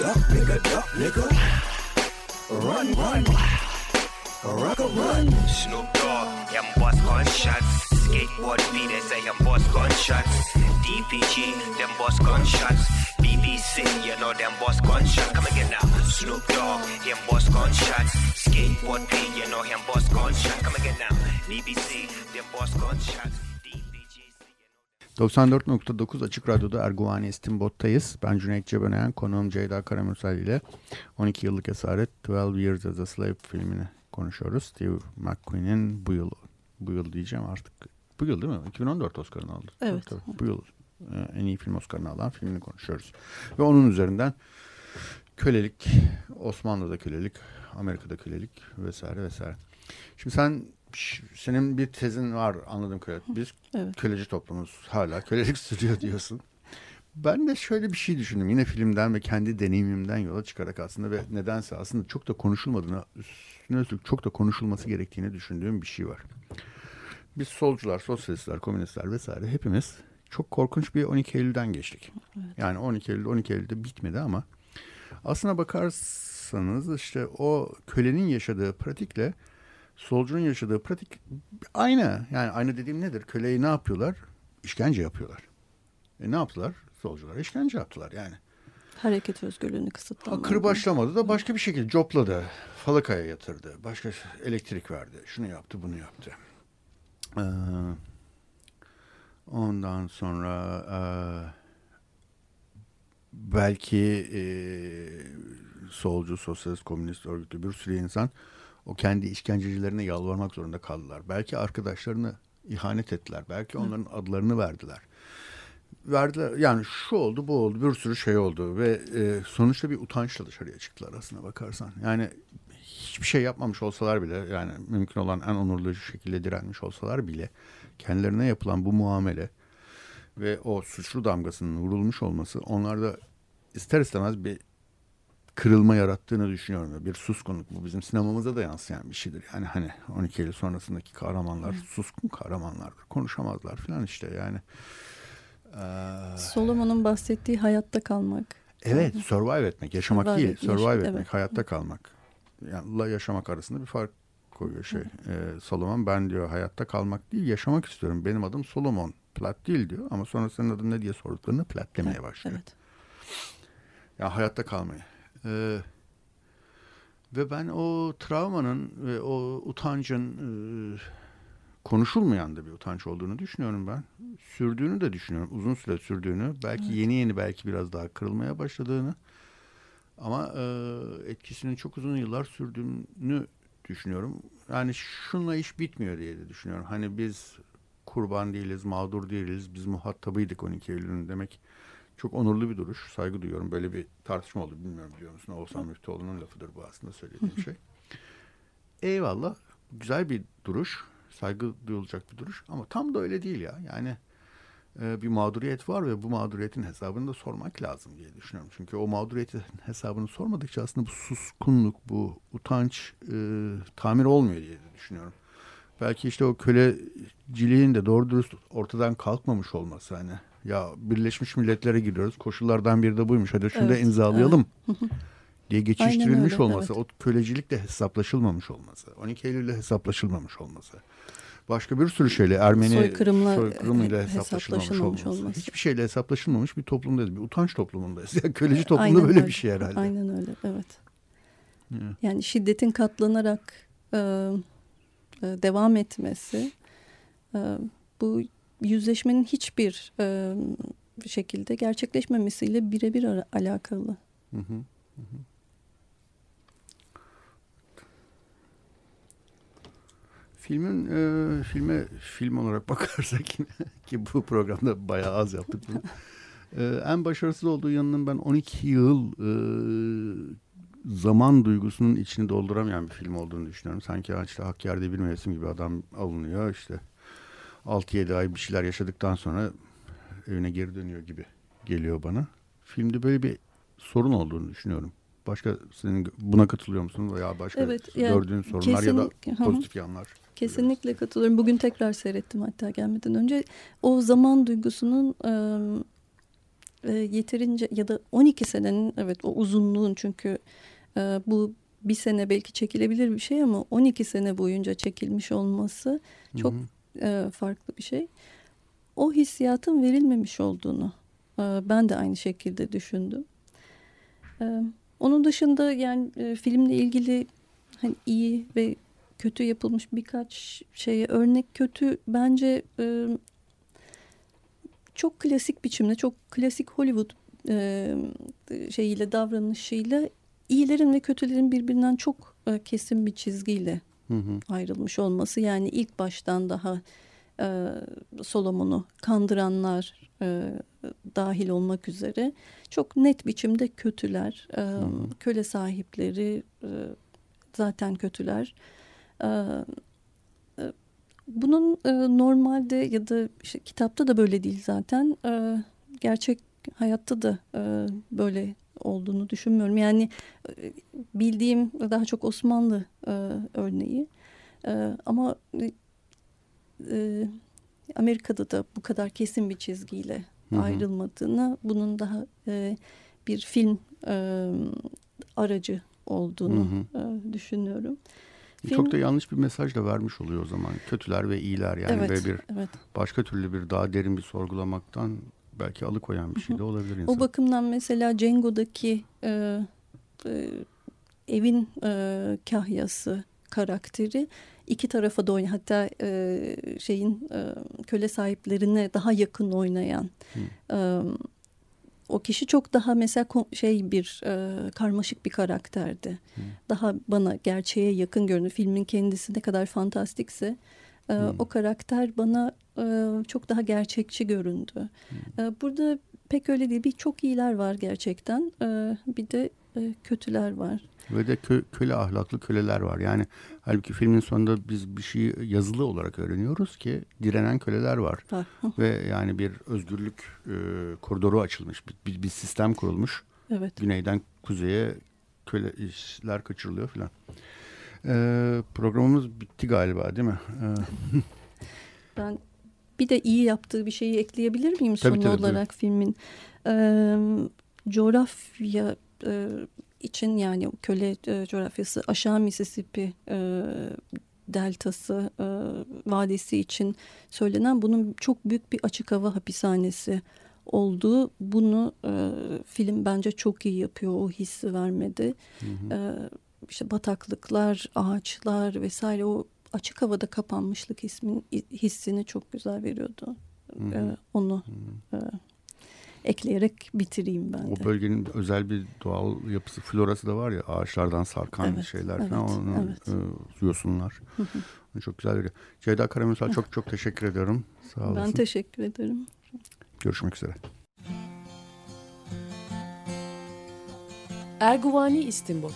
Duck, nigga, duck, nigga. Run, run. Run, go, run. Snoop Dogg, him boss gunshots. Skateboard beaters, say him boss gunshots. DPG, them boss gunshots. BBC, you know them boss gunshots. Come again now. Snoop Dogg, him boss gunshots. Skateboard P, you know him boss gunshots. Come again now. BBC, them boss gunshots. DPG, you know 94.9 Açık Radyo'da Erguvani İstinbot'tayız. Ben Cüneyt Cebenayan, konuğum Ceyda Karamürsel ile 12 yıllık esaret 12 Years as a Slave filmini konuşuyoruz. Steve McQueen'in bu yıl, bu yıl diyeceğim artık, bu yıl değil mi? 2014 Oscar'ını aldı. Evet. Tabii, tabii. Bu yıl e, en iyi film Oscar'ını alan filmini konuşuyoruz. Ve onun üzerinden kölelik, Osmanlı'da kölelik, Amerika'da kölelik vesaire vesaire. Şimdi sen senin bir tezin var anladığım kadarıyla. Biz Evet. köleci toplumuz hala kölelik *laughs* sürüyor diyorsun. Ben de şöyle bir şey düşündüm. Yine filmden ve kendi deneyimimden yola çıkarak aslında ve nedense aslında çok da konuşulmadığını, üstüne üstlük çok da konuşulması gerektiğini düşündüğüm bir şey var. Biz solcular, sosyalistler, komünistler vesaire hepimiz çok korkunç bir 12 Eylül'den geçtik. Yani 12 Eylül 12 Eylül'de bitmedi ama aslına bakarsanız işte o kölenin yaşadığı pratikle solcunun yaşadığı pratik aynı. Yani aynı dediğim nedir? Köleyi ne yapıyorlar? İşkence yapıyorlar. E ne yaptılar? Solcular işkence yaptılar yani. Hareket özgürlüğünü kısıtlamadı. kırbaçlamadı da başka bir şekilde copladı. Falakaya yatırdı. Başka elektrik verdi. Şunu yaptı, bunu yaptı. Ee, ondan sonra e, belki e, solcu, sosyalist, komünist örgütlü bir sürü insan o kendi işkencecilerine yalvarmak zorunda kaldılar. Belki arkadaşlarını ihanet ettiler. Belki onların adlarını verdiler verdiler. Yani şu oldu bu oldu bir sürü şey oldu ve e, sonuçta bir utançla dışarıya çıktılar aslına bakarsan. Yani hiçbir şey yapmamış olsalar bile yani mümkün olan en onurlu şekilde direnmiş olsalar bile kendilerine yapılan bu muamele ve o suçlu damgasının vurulmuş olması onlarda ister istemez bir kırılma yarattığını düşünüyorum. Bir suskunluk bu bizim sinemamıza da yansıyan bir şeydir. Yani hani 12 Eylül sonrasındaki kahramanlar suskun kahramanlardır. Konuşamazlar falan işte yani. Solomon'un bahsettiği hayatta kalmak. Evet, survive etmek, yaşamak Survive değil, survive evet. etmek, hayatta kalmak. Yani la yaşamak arasında bir fark koyuyor şey e, Solomon. Ben diyor hayatta kalmak değil yaşamak istiyorum. Benim adım Solomon. Plat değil diyor ama sonra senin adın ne diye sorduklarını Plat demeye başlıyor. Evet. Ya hayatta kalmayı. Ee, ve ben o travmanın ve o utancın e, konuşulmayan da bir utanç olduğunu düşünüyorum ben. Sürdüğünü de düşünüyorum. Uzun süre sürdüğünü. Belki Evet. yeni yeni belki biraz daha kırılmaya başladığını. Ama e, etkisinin çok uzun yıllar sürdüğünü düşünüyorum. Yani şunla iş bitmiyor diye de düşünüyorum. Hani biz kurban değiliz, mağdur değiliz. Biz muhatabıydık 12 Eylül'ün demek çok onurlu bir duruş. Saygı duyuyorum. Böyle bir tartışma oldu. Bilmiyorum biliyor musun? Oğuzhan Müftüoğlu'nun lafıdır bu aslında söylediğim *laughs* şey. Eyvallah. Güzel bir duruş. Saygı duyulacak bir duruş. Ama tam da öyle değil ya. Yani e, bir mağduriyet var ve bu mağduriyetin hesabını da sormak lazım diye düşünüyorum. Çünkü o mağduriyetin hesabını sormadıkça aslında bu suskunluk, bu utanç e, tamir olmuyor diye düşünüyorum. Belki işte o köleciliğin de doğru dürüst ortadan kalkmamış olması hani ya Birleşmiş Milletler'e giriyoruz koşullardan biri de buymuş hadi şunu da Evet, imzalayalım *laughs* diye geçiştirilmiş öyle, olması evet. o kölecilikle hesaplaşılmamış olması 12 Eylül'le hesaplaşılmamış olması başka bir sürü şeyle Ermeni Soykırımla, soykırımıyla e, hesaplaşılmamış hesaplaşılmamış olması. olması. Hiçbir şeyle hesaplaşılmamış bir toplumdayız. Bir utanç toplumundayız. *laughs* Yani köleci toplumda Aynen böyle öyle. bir şey herhalde. Aynen öyle evet. Ya. Yani şiddetin katlanarak e, e, devam etmesi e, bu yüzleşmenin hiçbir e, şekilde gerçekleşmemesiyle birebir alakalı. Hı hı, hı hı. Filmin e, filme film olarak *laughs* bakarsak yine ki bu programda bayağı az yaptık bunu. E, en başarısız olduğu yanının ben 12 yıl e, zaman duygusunun içini dolduramayan bir film olduğunu düşünüyorum. Sanki işte hak yerde bir mevsim gibi adam alınıyor işte 6-7 ay bir şeyler yaşadıktan sonra evine geri dönüyor gibi geliyor bana. Filmde böyle bir sorun olduğunu düşünüyorum. Başka senin buna katılıyor musun veya başka Evet, yani gördüğün sorunlar ya da pozitif yanlar? Kesinlikle katılıyorum. Bugün tekrar seyrettim hatta gelmeden önce. O zaman duygusunun e, yeterince ya da 12 senenin evet o uzunluğun çünkü e, bu bir sene belki çekilebilir bir şey ama 12 sene boyunca çekilmiş olması çok Hı hı. e, farklı bir şey. O hissiyatın verilmemiş olduğunu e, ben de aynı şekilde düşündüm. E, onun dışında yani e, filmle ilgili hani iyi ve kötü yapılmış birkaç şeye örnek kötü bence e, çok klasik biçimde çok klasik Hollywood e, şeyiyle davranışıyla iyilerin ve kötülerin birbirinden çok e, kesin bir çizgiyle Hı hı. ayrılmış olması yani ilk baştan daha e, Solomon'u kandıranlar e, dahil olmak üzere çok net biçimde kötüler, e, köle sahipleri e, zaten kötüler. E, bunun e, normalde ya da işte kitapta da böyle değil zaten. Gerçek hayatta da böyle olduğunu düşünmüyorum. Yani e, bildiğim daha çok Osmanlı örneği. Ama Amerika'da da bu kadar kesin bir çizgiyle Hı hı. ayrılmadığını, bunun daha bir film aracı olduğunu Hı e, düşünüyorum. Çok da yanlış bir mesaj da vermiş oluyor o zaman. Kötüler ve iyiler yani evet, böyle bir evet. başka türlü bir daha derin bir sorgulamaktan belki alıkoyan bir şey de olabilir insan. O bakımdan mesela Django'daki e, e, evin e, kahyası karakteri iki tarafa da oynayan hatta e, şeyin e, köle sahiplerine daha yakın oynayan e, o kişi çok daha mesela şey bir e, karmaşık bir karakterdi. Daha bana gerçeğe yakın göründü. Filmin kendisi ne kadar fantastikse e, o karakter bana e, çok daha gerçekçi göründü. E, burada pek öyle değil. Bir çok iyiler var gerçekten. E, bir de e, kötüler var. Ve de kö- köle ahlaklı köleler var. Yani halbuki filmin sonunda biz bir şeyi yazılı olarak öğreniyoruz ki direnen köleler var. *laughs* Ve yani bir özgürlük e, koridoru açılmış. Bir, bir, bir sistem kurulmuş. Evet. Güneyden kuzeye köleler kaçırılıyor filan. E, programımız bitti galiba değil mi? E, *laughs* Ben bir de iyi yaptığı bir şeyi ekleyebilir miyim Tabii, son tabii, olarak filmin? Ee, coğrafya e, için yani köle e, coğrafyası aşağı Mississippi e, deltası e, vadisi için söylenen bunun çok büyük bir açık hava hapishanesi olduğu bunu e, film bence çok iyi yapıyor o hissi vermedi. Hı hı. E, işte bataklıklar, ağaçlar vesaire o açık havada kapanmışlık ismin, hissini çok güzel veriyordu. Hı hı. E, onu hı hı. E, ekleyerek bitireyim ben de. O bölgenin özel bir doğal yapısı, florası da var ya ağaçlardan sarkan evet, şeyler evet, falan onu evet. e, yosunlar. çok güzel veriyor. Ceyda Karamürsel çok çok teşekkür ediyorum. Sağ olasın. Ben teşekkür ederim. Görüşmek üzere. Erguvani İstimbot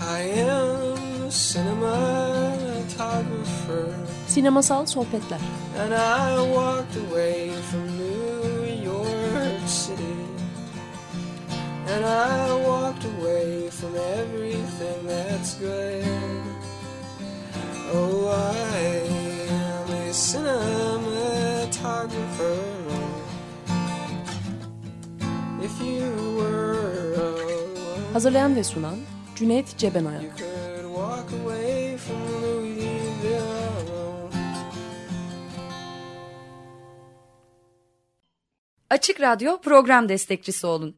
I am cinematographer Sinemasal sohbetler And I walked away from And I walked away from everything that's good. Oh, I am a cinematographer. If you were Hazırlayan ve sunan Cüneyt Cebenayak Açık Radyo program destekçisi olun.